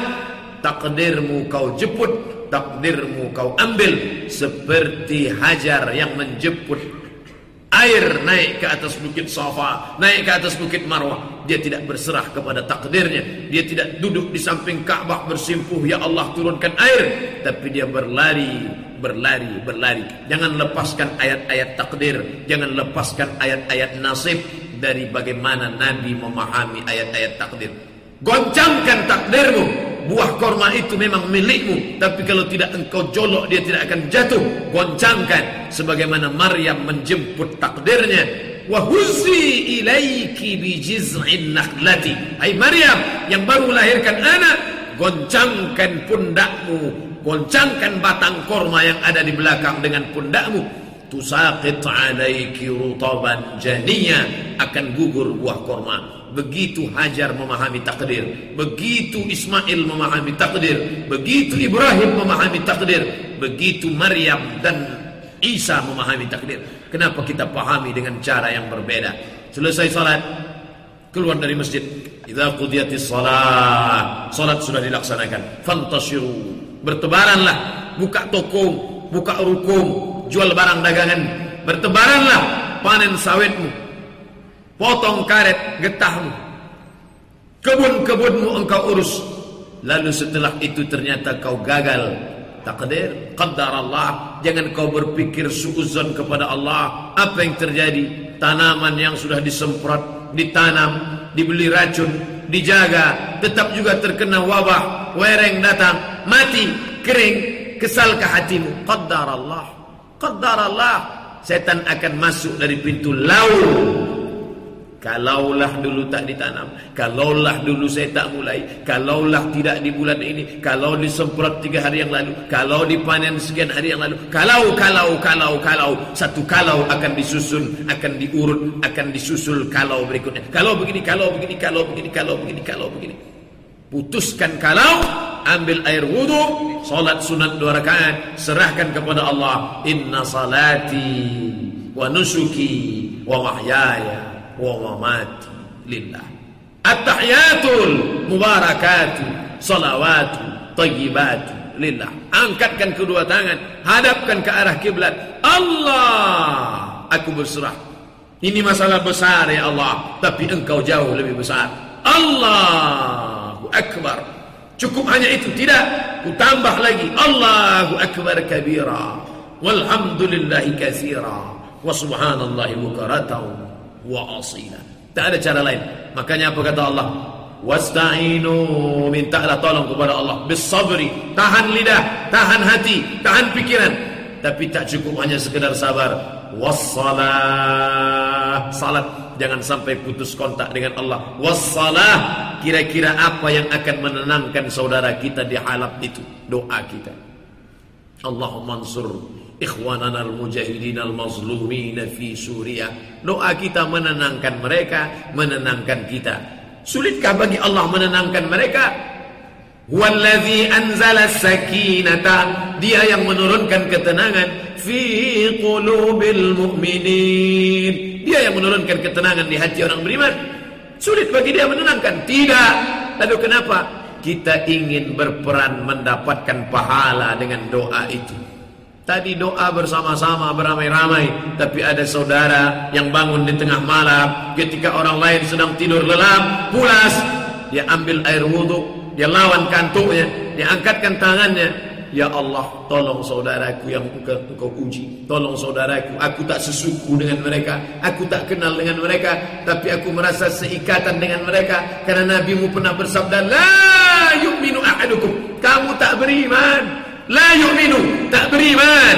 Takdirmu kau jemput takdirmu kau ambil. Seperti hajar yang menjemput air naik ke atas bukit Safa, naik ke atas bukit Marwah. Dia tidak berserah kepada takdirnya. Dia tidak duduk di samping Ka'bah bersimpuh, ya Allah turunkan air, tapi dia berlari, berlari, berlari. Jangan lepaskan ayat-ayat takdir, jangan lepaskan ayat-ayat nasib dari bagaimana Nabi memahami ayat-ayat takdir. Goncangkan takdirmu, buah korma itu memang milikmu tapi kalau tidak engkau jolok dia tidak akan jatuh goncangkan sebagaimana Maryam menjemput takdirnya wa huzi ilaiki bi jiz'in nakhlati hai Maryam yang baru melahirkan anak goncangkan pundakmu goncangkan batang korma yang ada di belakang dengan pundakmu. Tusaqit alaiki rutaban janiya. Akan gugur buah korma. Begitu Hajar memahami takdir Begitu Ismail memahami takdir Begitu Ibrahim memahami takdir Begitu Maryam dan Isa memahami takdir Kenapa kita pahami dengan cara yang berbeda? Selesai salat Keluar dari masjid. Idza qudiyatis salat Salat sudah dilaksanakan. Fantashiru. Bertebaranlah. Buka toko Buka rukum Jual barang dagangan. Bertebaranlah Panen sawitmu. Potong karet getahmu. Kebun-kebunmu engkau urus. Lalu setelah itu ternyata kau gagal. Takdir, qadar Allah. Jangan kau berpikir suuzon kepada Allah. Apa yang terjadi? Tanaman yang sudah disemprot, ditanam, dibeli racun, dijaga. Tetap juga terkena wabah. Wereng datang, mati, kering. Kesalkah hatimu? Qadar Allah. Qadar Allah. Setan akan masuk dari pintu laut Kalaulah dulu tak ditanam Kalaulah dulu saya tak mulai Kalaulah tidak di bulan ini Kalau disemprot tiga hari yang lalu Kalau dipanen sekian hari yang lalu Kalau, kalau, kalau, kalau Satu kalau akan disusun Akan diurut Akan disusul kalau berikutnya. Kalau begini, kalau begini, kalau begini, kalau begini, kalau begini. Putuskan kalau Ambil air wudu Salat sunat dua rakaat Serahkan kepada Allah Inna salati Wa nusuki Wa mahyaya wa mamati lillah at-tahiyatul mubarakatu salawatu tayyibatu lillah angkatkan kedua tangan hadapkan ke arah kiblat. Allah! Aku berserah. Ini masalah besar ya Allah. Tapi engkau jauh lebih besar. Allahu akbar. Cukup hanya itu tidak. Ku tambah lagi Allahu akbar kabira. Walhamdulillahi katsira. Wa subhanallahi bukratan wa asila. Tak ada cara lain. Makanya apa kata Allah? Wasta'inu mintalah tolong kepada Allah bisabri, tahan lidah, tahan hati, tahan pikiran. Tapi tak cukup hanya sekedar sabar. Wassalah, salat jangan sampai putus kontak dengan Allah. Wassalah, kira-kira apa yang akan menenangkan saudara kita di halap itu? Doa kita. Allahumma ansur ikhwanana al-mujahidin al-mazlumin fi Suriah. Doa kita menenangkan mereka, menenangkan kita. Sulitkah bagi Allah menenangkan mereka? Wallazi anzala sakinata Dia yang menurunkan ketenangan Fi qulubil mu'minin Dia yang menurunkan ketenangan di hati orang beriman Sulit bagi dia menenangkan Tidak Lalu kenapa? Kita ingin berperan mendapatkan pahala dengan doa itu Tadi doa bersama-sama beramai-ramai. Tapi ada saudara yang bangun di tengah malam. Ketika orang lain sedang tidur lelap Pulas. Dia ambil air wudhu Dia lawan kantuknya Dia angkatkan tangannya. Ya Allah tolong saudaraku yang engkau, uji. Tolong saudaraku Aku tak sesuku dengan mereka. Aku tak kenal dengan mereka. Tapi aku merasa seikatan dengan mereka. Karena Nabi mu pernah bersabda La yu'minu ahadukum. Kamu tak beriman La yu'minu, tak beriman.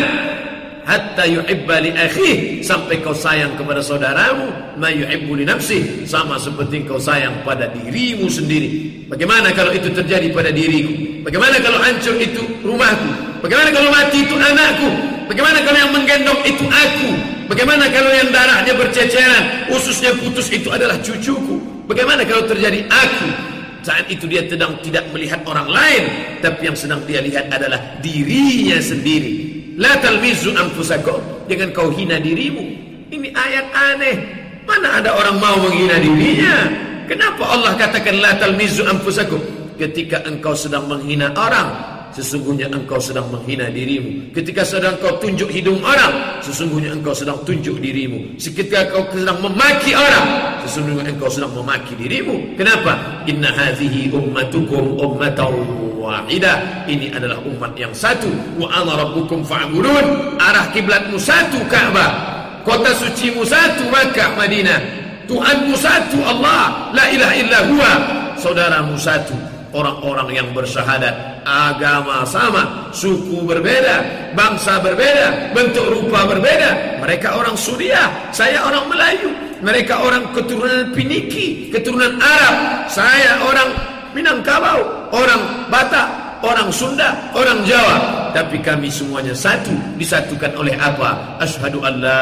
Hatta yuhibba li akhih sampai kau sayang kepada saudaramu, ma yuhibbu li nafsih sama seperti kau sayang pada dirimu sendiri. Bagaimana kalau itu terjadi pada diriku? Bagaimana kalau hancur itu rumahku? Bagaimana kalau mati itu anakku? Bagaimana kalau yang menggendong itu aku? Bagaimana kalau yang darahnya berceceran, ususnya putus itu adalah cucuku? Bagaimana kalau terjadi aku? Saat itu dia sedang tidak melihat orang lain, tapi yang sedang dia lihat adalah dirinya sendiri. La talmizu anfusakum, jangan kau hina dirimu. Ini ayat aneh. Mana ada orang mau menghina dirinya? Kenapa Allah katakan la talmizu anfusakum? Ketika engkau sedang menghina orang, Sesungguhnya engkau sedang menghina dirimu. Ketika sedang kau tunjuk hidung orang Sesungguhnya engkau sedang tunjuk dirimu. Ketika kau sedang memaki orang Sesungguhnya engkau sedang memaki dirimu. Kenapa? Inna hadhihi ummatukum ummataw wahidah Ini adalah umat yang satu. Wa ana rabbukum fa'budun. Arah kiblatmu satu Ka'bah Kota sucimu satu Makkah Madinah. Tuhanmu satu Allah. La ilaha illa huwa. Saudaramu satu. Orang-orang yang bersyahadat agama sama. Suku berbeda bangsa berbeda bentuk rupa berbeda. Mereka orang Suriah saya orang Melayu. Mereka orang keturunan Piniki keturunan Arab. Saya orang Minangkabau orang Batak orang Sunda, orang Jawa, tapi kami semuanya satu, disatukan oleh apa? Asyhadu an la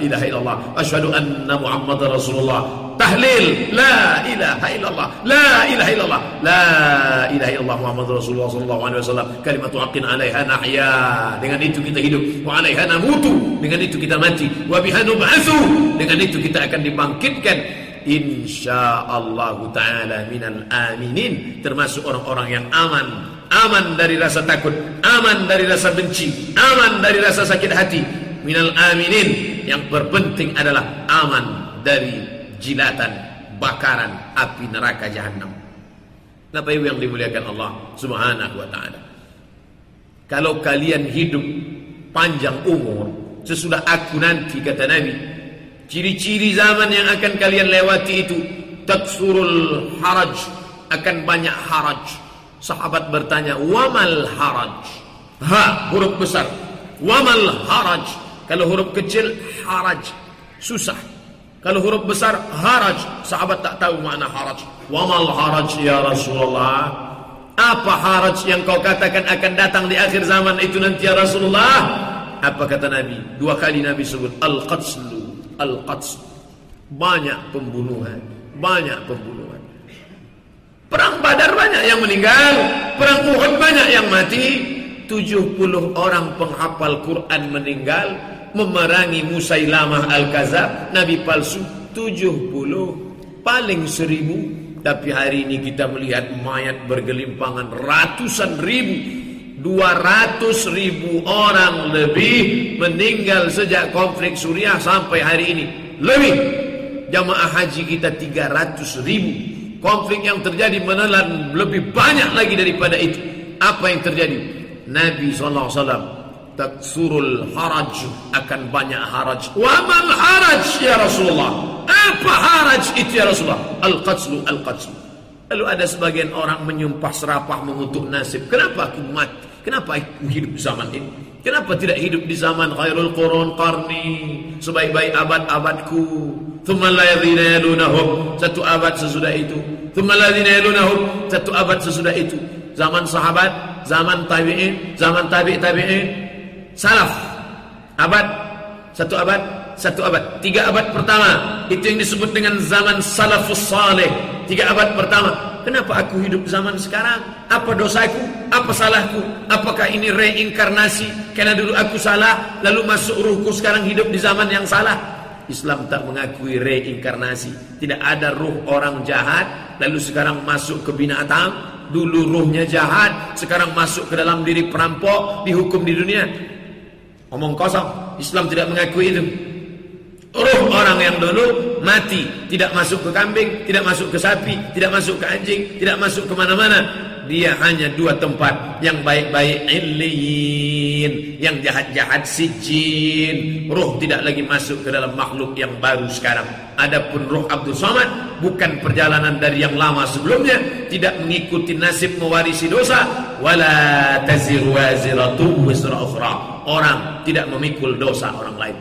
ilaha illallah, asyhadu anna Muhammadar Rasulullah. Tahlil la ilaha illallah, la ilaha illallah, la ilaha illallah Muhammadur Rasulullah sallallahu alaihi wasallam. Kalimat haqqin 'alaiha nahya. Dengan itu kita hidup, wa 'alaiha namutu. Dengan itu kita mati, wa biha nub'atsu. Dengan itu kita akan dibangkitkan insyaallah taala minal aminin. Termasuk orang-orang yang aman. Aman dari rasa takut. Aman dari rasa benci. Aman dari rasa sakit hati. Minal aminin. Yang terpenting adalah aman dari jilatan bakaran api neraka jahanam Bapak Ibu yang dimuliakan Allah Subhanahu wa taala. Kalau kalian hidup panjang umur sesudah aku nanti kata Nabi Ciri-ciri zaman yang akan kalian lewati itu taksurul haraj akan banyak haraj. Sahabat bertanya, "Wamal haraj?" Ha, huruf besar. Wamal haraj. Kalau huruf kecil haraj, susah. Kalau huruf besar haraj, sahabat tak tahu makna haraj. Wa mal haraj ya Rasulullah? Apa haraj yang kau katakan akan datang di akhir zaman itu nanti ya Rasulullah? Apa kata Nabi? Dua kali Nabi sebut al-qatslu, al-qats. Banyak pembunuhan, banyak pembunuhan. Perang Badar banyak yang meninggal, perang Uhud banyak yang mati. 70 orang penghafal Quran meninggal, memerangi Musailamah Al-Kazab, Nabi palsu 70 paling seribu tapi hari ini kita melihat mayat bergelimpangan ratusan ribu 200 ribu orang lebih meninggal sejak konflik Suriah sampai hari ini. Lebih. Jamaah haji kita 300 ribu. Konflik yang terjadi menelan lebih banyak lagi daripada itu. Apa yang terjadi? Nabi SAW taksurul haraj akan banyak haraj. Wa mal haraj ya Rasulullah? Apa haraj itu ya Rasulullah? Al-qatslu al-qatslu lalu ada sebagian orang menyumpah serapah mengutuk nasib. Kenapa? Aku mati kenapa hidup di zaman ini? Kenapa tidak hidup di zaman khairul qurun qarni sebaik-baik abad-abadku? Satu abad sesudah itu. Satu abad sesudah itu. Zaman sahabat zaman tabi'in zaman tabi' tabi'in salaf. Abad. Satu abad satu abad. Tiga abad pertama. Itu yang disebut dengan zaman salafus saleh tiga abad pertama kenapa aku hidup zaman sekarang? Apa dosaku? Apa salahku? Apakah ini reinkarnasi? Karena dulu aku salah lalu masuk ruhku sekarang hidup di zaman yang salah. Islam tak mengakui reinkarnasi. Tidak ada ruh orang jahat lalu sekarang masuk ke binatang. Dulu ruhnya jahat sekarang masuk ke dalam diri perampok dihukum di dunia. Omong kosong. Islam tidak mengakui itu. Ruh orang yang dulu mati. Tidak masuk ke kambing. Tidak masuk ke sapi. Tidak masuk ke anjing. Tidak masuk ke mana-mana. Dia hanya dua tempat. Yang baik-baik illiyin. Yang jahat-jahat sijin. Ruh tidak lagi masuk ke dalam makhluk yang baru sekarang. Adapun ruh Abdul Somad. Bukan perjalanan dari yang lama sebelumnya. Tidak mengikuti nasib mewarisi dosa. Wala taziru waziratu wisra ukhra orang tidak memikul dosa orang lain.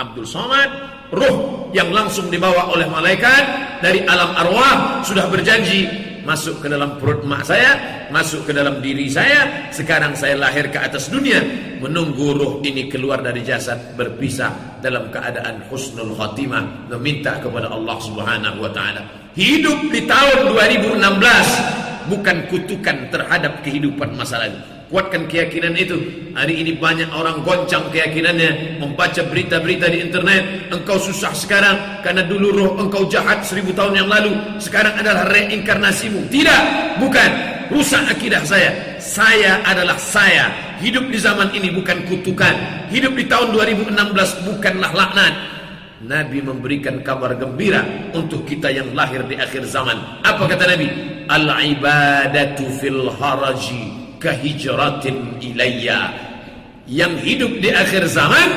Abdul Somad, ruh yang langsung dibawa oleh malaikat dari alam arwah sudah berjanji masuk ke dalam perut mak saya, masuk ke dalam diri saya. Sekarang saya lahir ke atas dunia, menunggu ruh ini keluar dari jasad berpisah dalam keadaan husnul khatimah, meminta kepada Allah Subhanahu wa taala. Hidup di tahun 2016 bukan kutukan terhadap kehidupan masa lalu Kuatkan keyakinan itu. Hari ini banyak orang goncang keyakinannya. Membaca berita-berita di internet. Engkau susah sekarang. Karena dulu roh engkau jahat seribu tahun yang lalu. Sekarang adalah reinkarnasimu. Tidak. Bukan. Rusak akidah saya. Saya adalah saya. Hidup di zaman ini bukan kutukan. Hidup di tahun 2016 bukanlah laknat. Nabi memberikan kabar gembira untuk kita yang lahir di akhir zaman. Apa kata Nabi? Al-ibadatu fil haraji kahijratin ilayya. Yang hidup di akhir zaman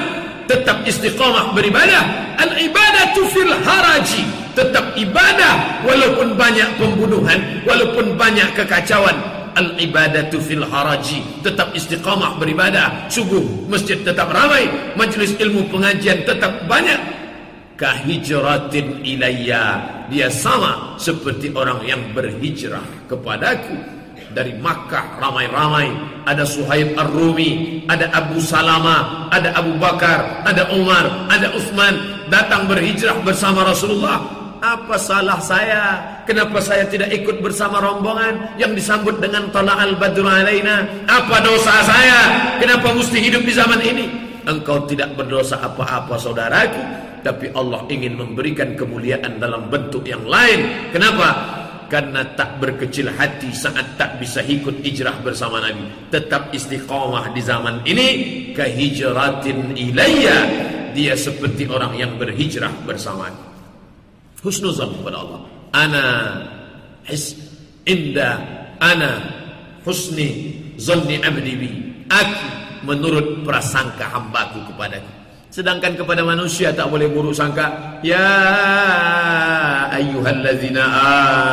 tetap istiqamah beribadah. Al ibadatu fil haraji tetap ibadah walaupun banyak pembunuhan walaupun banyak kekacauan. Al ibadatu fil haraji tetap istiqamah beribadah. Subuh masjid tetap ramai majlis ilmu pengajian tetap banyak. Kahijratin ilayya dia sama seperti orang yang berhijrah kepadaku dari Makkah ramai-ramai. Ada Suhaib Ar-Rumi ada Abu Salama ada Abu Bakar ada Umar ada Uthman datang berhijrah bersama Rasulullah. Apa salah saya? Kenapa saya tidak ikut bersama rombongan yang disambut dengan tala'al badru alaina? Apa dosa saya? Kenapa mesti hidup di zaman ini? Engkau tidak berdosa apa-apa saudaraku. Tapi Allah ingin memberikan kemuliaan dalam bentuk yang lain. Kenapa karena tak berkecil hati saat tak bisa ikut hijrah bersama Nabi. Tetap istiqamah di zaman ini kehijratin ilayya. Dia seperti orang yang berhijrah bersama. Husnuzan kepada Allah. Ana his inda ana husni zanni abdi bi. Aku menurut prasangka hambaku kepadaku Sedangkan kepada manusia tak boleh buruk sangka. Ya ayyuhallazina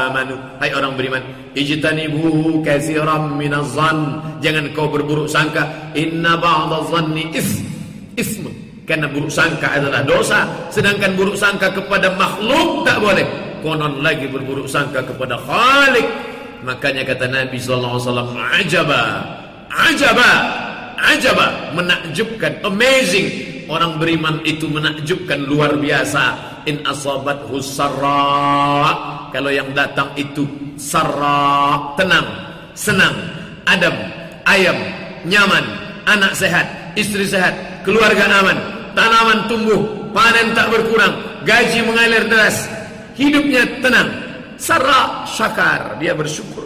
amanu. Hai orang beriman, ijtanibu katsiran minaz-zan. Jangan kau berburuk sangka. Inna ba'dadh-dhanni is ism. Karena buruk sangka adalah dosa, sedangkan buruk sangka kepada makhluk tak boleh. Konon lagi berburuk sangka kepada Khalik. Makanya kata Nabi sallallahu alaihi wasallam, "Ajaba, ajaba, ajaba, menakjubkan, amazing. Orang beriman itu menakjubkan luar biasa. In asabat husarra. Kalau yang datang itu sarra, tenang, senang, adem, ayam, nyaman, anak sehat, istri sehat, keluarga aman, tanaman tumbuh, panen tak berkurang, gaji mengalir deras, hidupnya tenang, sarra syakar, dia bersyukur.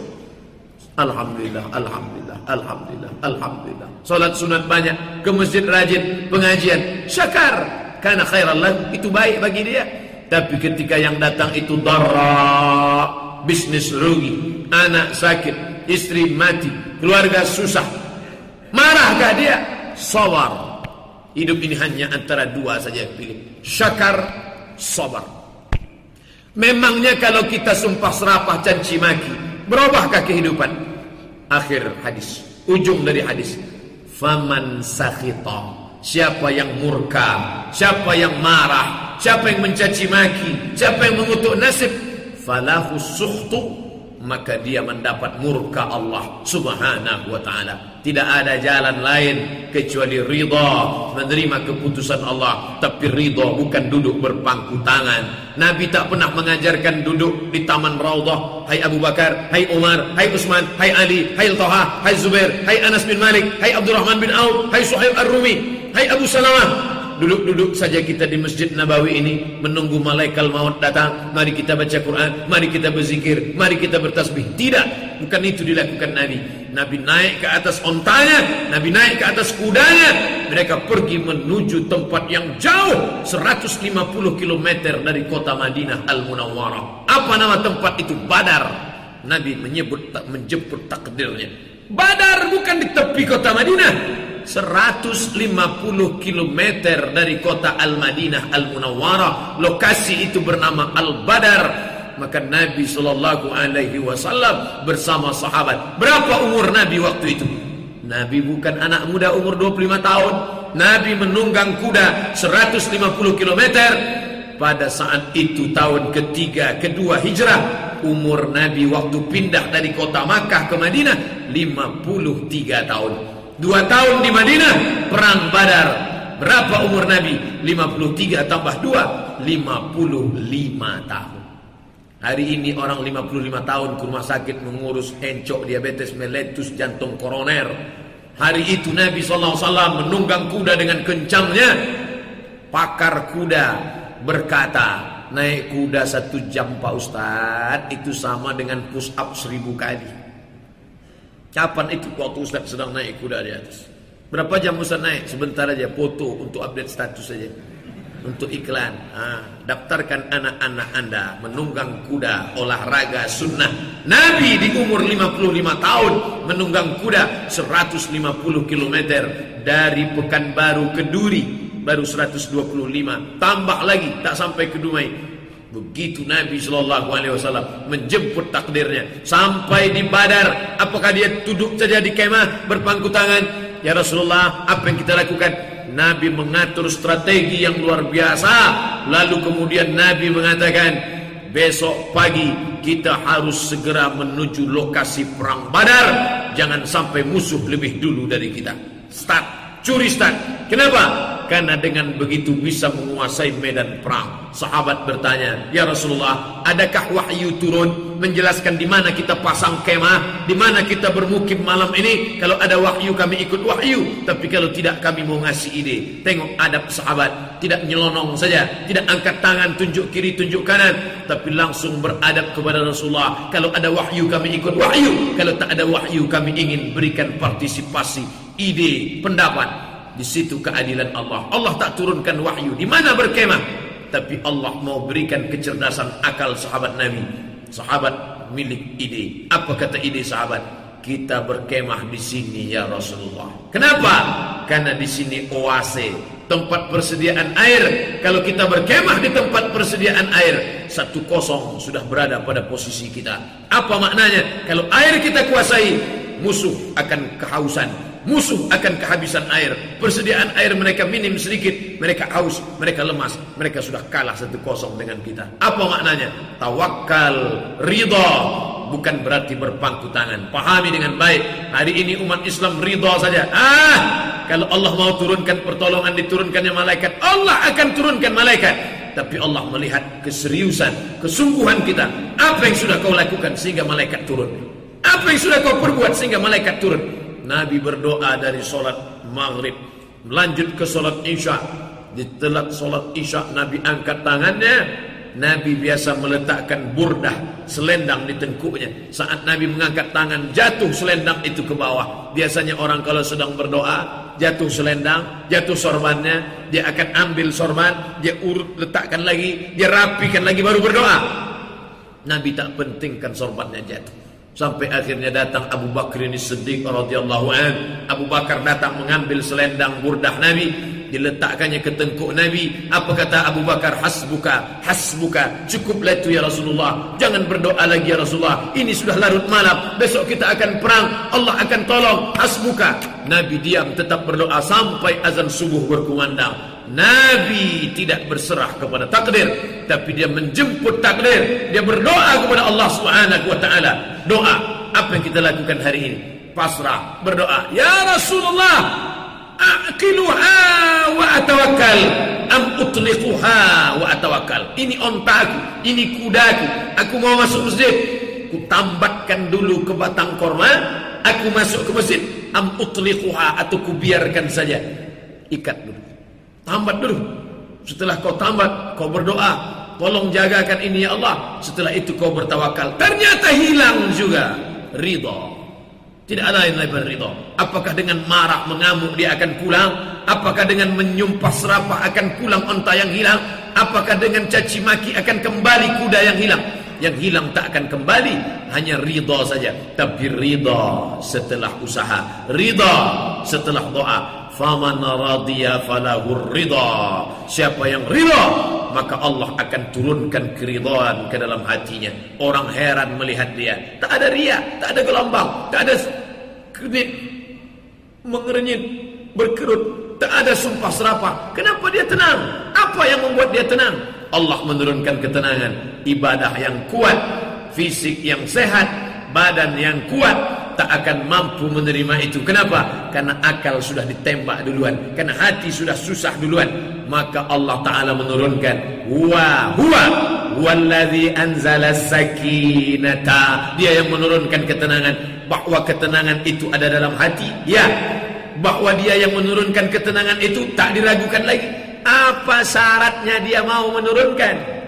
Alhamdulillah, Alhamdulillah, Alhamdulillah, Alhamdulillah. Salat sunat banyak, ke masjid rajin, pengajian, syakar. Karena khairan itu baik bagi dia. Tapi ketika yang datang itu darah, bisnis rugi, anak sakit, istri mati, keluarga susah. Marahkah dia? Sawar. Hidup ini hanya antara dua saja pilih. Syakar, sabar. Memangnya kalau kita sumpah serapah caci maki, berubahkah kehidupan? Akhir hadis, ujung dari hadis. Faman sakhita. Siapa yang murka, siapa yang marah, siapa yang mencaci maki, siapa yang mengutuk nasib, falahu sukhtu maka dia mendapat murka Allah Subhanahu wa taala. Tidak ada jalan lain kecuali ridha, menerima keputusan Allah, tapi ridha bukan duduk berpangku tangan. Nabi tak pernah mengajarkan duduk di taman Raudhah, hai Abu Bakar, hai Umar, hai Utsman, hai Ali, hai Thaha, hai Zubair, hai Anas bin Malik, hai Abdurrahman bin Auf, hai Suhaib Ar-Rumi, hai Abu Salamah, Duduk-duduk saja kita di Masjid Nabawi ini menunggu malaikat maut datang. Mari kita baca Quran, mari kita berzikir, mari kita bertasbih. Tidak, bukan itu dilakukan Nabi. Nabi naik ke atas ontanya, Nabi naik ke atas kudanya. Mereka pergi menuju tempat yang jauh, 150 km dari kota Madinah Al-Munawwarah. Apa nama tempat itu? Badar. Nabi menyebut menjemput takdirnya. Badar bukan di tepi kota Madinah. 150 km dari kota Al-Madinah Al-Munawwarah. Lokasi itu bernama Al-Badar. Maka Nabi sallallahu alaihi wasallam bersama sahabat. Berapa umur Nabi waktu itu? Nabi bukan anak muda umur 25 tahun. Nabi menunggang kuda 150 km pada saat itu tahun ketiga kedua hijrah umur Nabi waktu pindah dari kota Makkah ke Madinah 53 tahun Dua tahun di Madinah Perang Badar. Berapa umur Nabi? 53 tambah 2 55 tahun. Hari ini orang 55 tahun ke rumah sakit mengurus encok diabetes meletus jantung koroner. Hari itu Nabi SAW menunggang kuda dengan kencangnya. Pakar kuda berkata Naik kuda satu jam Pak Ustadz Itu sama dengan push up seribu kali Kapan itu waktu Ustadz sedang naik kuda di atas Berapa jam Ustadz naik? Sebentar aja foto untuk update status saja untuk iklan. Ah, daftarkan anak-anak Anda menunggang kuda olahraga sunnah. Nabi di umur 55 tahun menunggang kuda 150 km dari Pekanbaru ke Duri baru 125 tambah lagi tak sampai ke Dumai begitu Nabi Shallallahu Alaihi Wasallam menjemput takdirnya sampai di Badar. Apakah dia duduk saja di kemah berpangku tangan? Ya Rasulullah apa yang kita lakukan? Nabi mengatur strategi yang luar biasa. Lalu kemudian Nabi mengatakan besok pagi kita harus segera menuju lokasi perang Badar. Jangan sampai musuh lebih dulu dari kita. Start curi start kenapa karena dengan begitu bisa menguasai medan perang. Sahabat bertanya, "Ya Rasulullah, adakah wahyu turun menjelaskan di mana kita pasang kemah, di mana kita bermukim malam ini? Kalau ada wahyu kami ikut wahyu, tapi kalau tidak kami mau ngasih ide." Tengok adab sahabat, tidak nyelonong saja, tidak angkat tangan tunjuk kiri tunjuk kanan, tapi langsung beradab kepada Rasulullah. Kalau ada wahyu kami ikut wahyu, kalau tak ada wahyu kami ingin berikan partisipasi, ide, pendapat. Di situ keadilan Allah. Allah tak turunkan wahyu. Di mana berkemah? Tapi Allah mau berikan kecerdasan akal sahabat Nabi. Sahabat milik ide. Apa kata ide sahabat? Kita berkemah di sini ya Rasulullah. Kenapa? Karena di sini oase, tempat persediaan air. Kalau kita berkemah di tempat persediaan air, satu kosong sudah berada pada posisi kita. Apa maknanya? Kalau air kita kuasai, musuh akan kehausan Musuh akan kehabisan air. Persediaan air mereka minim sedikit. Mereka haus, mereka lemas. Mereka sudah kalah satu kosong dengan kita. Apa maknanya? Tawakal, ridha. Bukan berarti berpangku tangan. Pahami dengan baik. Hari ini umat Islam ridha saja. Ah, kalau Allah mau turunkan pertolongan diturunkannya malaikat, Allah akan turunkan malaikat. Tapi Allah melihat keseriusan, kesungguhan kita. Apa yang sudah kau lakukan sehingga malaikat turun? Apa yang sudah kau perbuat sehingga malaikat turun? Nabi berdoa dari solat maghrib. Melanjut ke solat isya. Di telat solat isya Nabi angkat tangannya. Nabi biasa meletakkan burdah selendang di tengkuknya. Saat Nabi mengangkat tangan, jatuh selendang itu ke bawah. Biasanya orang kalau sedang berdoa, jatuh selendang, jatuh sorbannya, dia akan ambil sorban, dia urut letakkan lagi, dia rapikan lagi baru berdoa. Nabi tak pentingkan sorbannya jatuh. Sampai akhirnya datang Abu Bakar ini Siddiq radhiyallahu an. Abu Bakar datang mengambil selendang burdah Nabi, diletakkannya ke tengkuk Nabi. Apa kata Abu Bakar? Hasbuka, hasbuka. Cukuplah itu ya Rasulullah. Jangan berdoa lagi ya Rasulullah. Ini sudah larut malam. Besok kita akan perang. Allah akan tolong. Hasbuka. Nabi diam tetap berdoa sampai azan subuh berkumandang. Nabi tidak berserah kepada takdir tapi dia menjemput takdir. Dia berdoa kepada Allah Subhanahu wa taala. Doa apa yang kita lakukan hari ini? Pasrah berdoa ya Rasulullah aqiluha wa atawakkal am utliquha wa atawakkal. Ini ontaku ini kudaku aku mau masuk masjid. Ku tambatkan dulu ke batang korma aku masuk ke masjid. Am utliquha atau ku biarkan saja. Ikat dulu Tambat dulu. Setelah kau tambat, kau berdoa, tolong jagakan ini ya Allah. Setelah itu kau bertawakal. Ternyata hilang juga ridho. Tidak ada yang lain ridho. Apakah dengan marah mengamuk dia akan pulang? Apakah dengan menyumpah serapah akan pulang onta yang hilang? Apakah dengan caci maki akan kembali kuda yang hilang? Yang hilang tak akan kembali Hanya ridha saja Tapi ridha setelah usaha Ridha setelah doa faman radiya falahu ridha siapa yang ridha maka Allah akan turunkan keridhaan ke dalam hatinya. Orang heran melihat dia. Tak ada ria tak ada gelombang tak ada kedip mengerenyit berkerut. Tak ada sumpah serapah. Kenapa dia tenang? Apa yang membuat dia tenang? Allah menurunkan ketenangan. Ibadah yang kuat fisik yang sehat badan yang kuat tak akan mampu menerima itu. Kenapa? Karena akal sudah ditembak duluan. Karena hati sudah susah duluan. Maka Allah Ta'ala menurunkan. Wa huwa walladhi anzala sakinata. Dia yang menurunkan ketenangan. Bahwa ketenangan itu ada dalam hati. Ya. Bahwa dia yang menurunkan ketenangan itu tak diragukan lagi. Apa syaratnya dia mau menurunkan?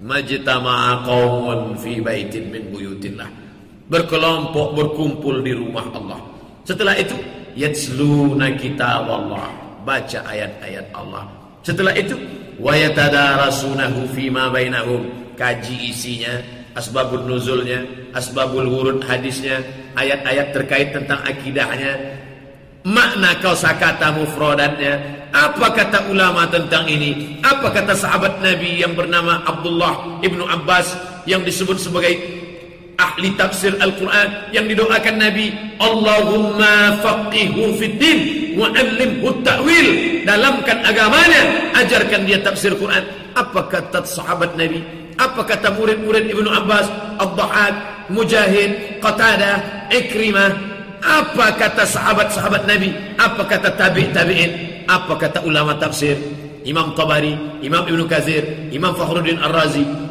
Majtama'a qawmun fi baitin min buyutillah berkelompok berkumpul di rumah Allah. Setelah itu yatsluna kitab Allah, baca ayat-ayat Allah. Setelah itu wa yatadarasunahu fima bainahum, kaji isinya, asbabun nuzulnya, asbabul wurud hadisnya, ayat-ayat terkait tentang akidahnya, makna kausakata mufradatnya, apa kata ulama tentang ini? Apa kata sahabat Nabi yang bernama Abdullah ibnu Abbas yang disebut sebagai ahli tafsir Al-Quran yang didoakan Nabi Allahumma faqihu fid din wa alimhu ta'wil. Dalamkan agamanya ajarkan dia tafsir Quran. Apa kata sahabat Nabi? Apa kata murid-murid Ibnu Abbas Ad-Dhahak Mujahid Qatada Ikrimah? Apa kata sahabat-sahabat Nabi? Apa kata tabi' tabi'in apa kata ulama tafsir? Imam Tabari Imam Ibnu Katsir Imam Fakhruddin Ar-Razi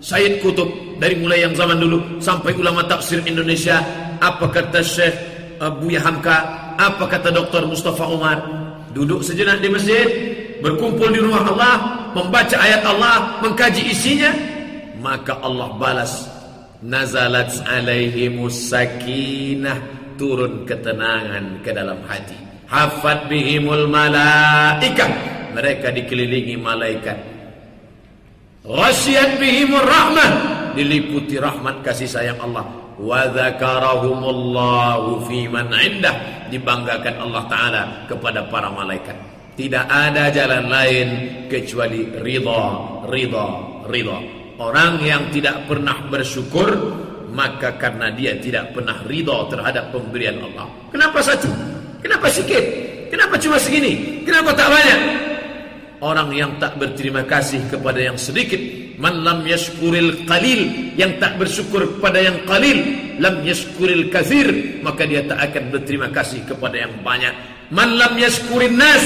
Sayyid Kutub dari mulai yang zaman dulu sampai ulama tafsir Indonesia apa kata Syekh Buya Hamka apa kata Dr. Mustafa Umar? Duduk sejenak di masjid berkumpul di rumah Allah membaca ayat Allah mengkaji isinya maka Allah balas nazalat alaihimus sakinah turun ketenangan ke dalam hati. Hafat bihimul malaikah mereka dikelilingi malaikat Ghasyat bihimur rahmah. Diliputi rahmat kasih sayang Allah. Wa dzakarahumullahu fi man indah. Dibanggakan Allah taala kepada para malaikat. Tidak ada jalan lain kecuali ridha ridha ridha. Orang yang tidak pernah bersyukur maka karena dia tidak pernah ridha terhadap pemberian Allah. Kenapa satu? Kenapa sikit? Kenapa cuma segini? Kenapa tak banyak? Orang yang tak berterima kasih kepada yang sedikit. Man lam yashkuril qalil Yang tak bersyukur kepada yang qalil Lam yashkuril kathir Maka dia tak akan berterima kasih kepada yang banyak. Man lam yashkurin nas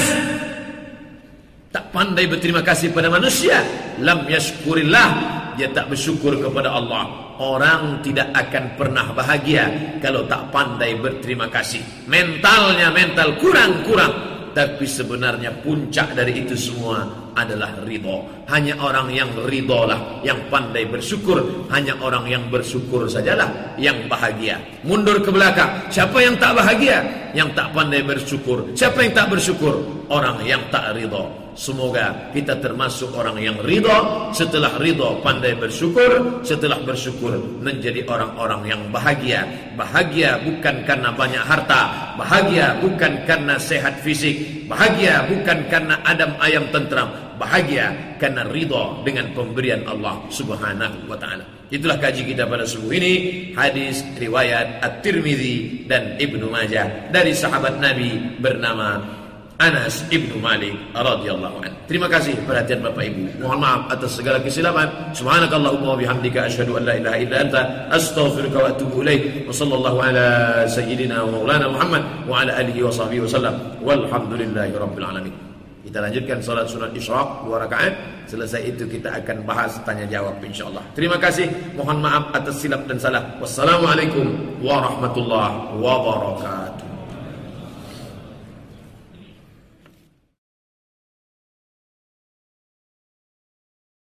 Tak pandai berterima kasih pada manusia. Lam yashkurillah Dia tak bersyukur kepada Allah. Orang tidak akan pernah bahagia Kalau tak pandai berterima kasih. Mentalnya mental kurang-kurang tapi sebenarnya puncak dari itu semua adalah ridho. Hanya orang yang ridho lah yang pandai bersyukur. Hanya orang yang bersyukur sajalah yang bahagia. Mundur ke belakang. Siapa yang tak bahagia? Yang tak pandai bersyukur. Siapa yang tak bersyukur? Orang yang tak ridho. Semoga kita termasuk orang yang ridho Setelah ridho pandai bersyukur. Setelah bersyukur menjadi orang-orang yang bahagia. Bahagia bukan karena banyak harta. Bahagia bukan karena sehat fisik. Bahagia bukan karena adam ayam tentram. Bahagia karena ridho dengan pemberian Allah subhanahu wa ta'ala. Itulah kaji kita pada subuh ini. Hadis riwayat At-Tirmidhi dan Ibnu Majah Dari sahabat Nabi bernama Anas ibnu Malik radhiyallahu anhu. Terima kasih perhatian Bapak Ibu. Mohon maaf atas segala kesilapan. Subhanakallahumma wa bihamdika asyhadu an la ilaha illa anta astaghfiruka wa atubu ilaik. Wa sallallahu ala sayyidina wa maulana Muhammad wa ala alihi wa sahbihi wasallam. Walhamdulillahi rabbil alamin. Kita lanjutkan salat sunat Isyraq dua rakaat. Selesai itu kita akan bahas tanya jawab insyaallah. Terima kasih. Mohon maaf atas silap dan salah. Wassalamualaikum warahmatullahi wabarakatuh.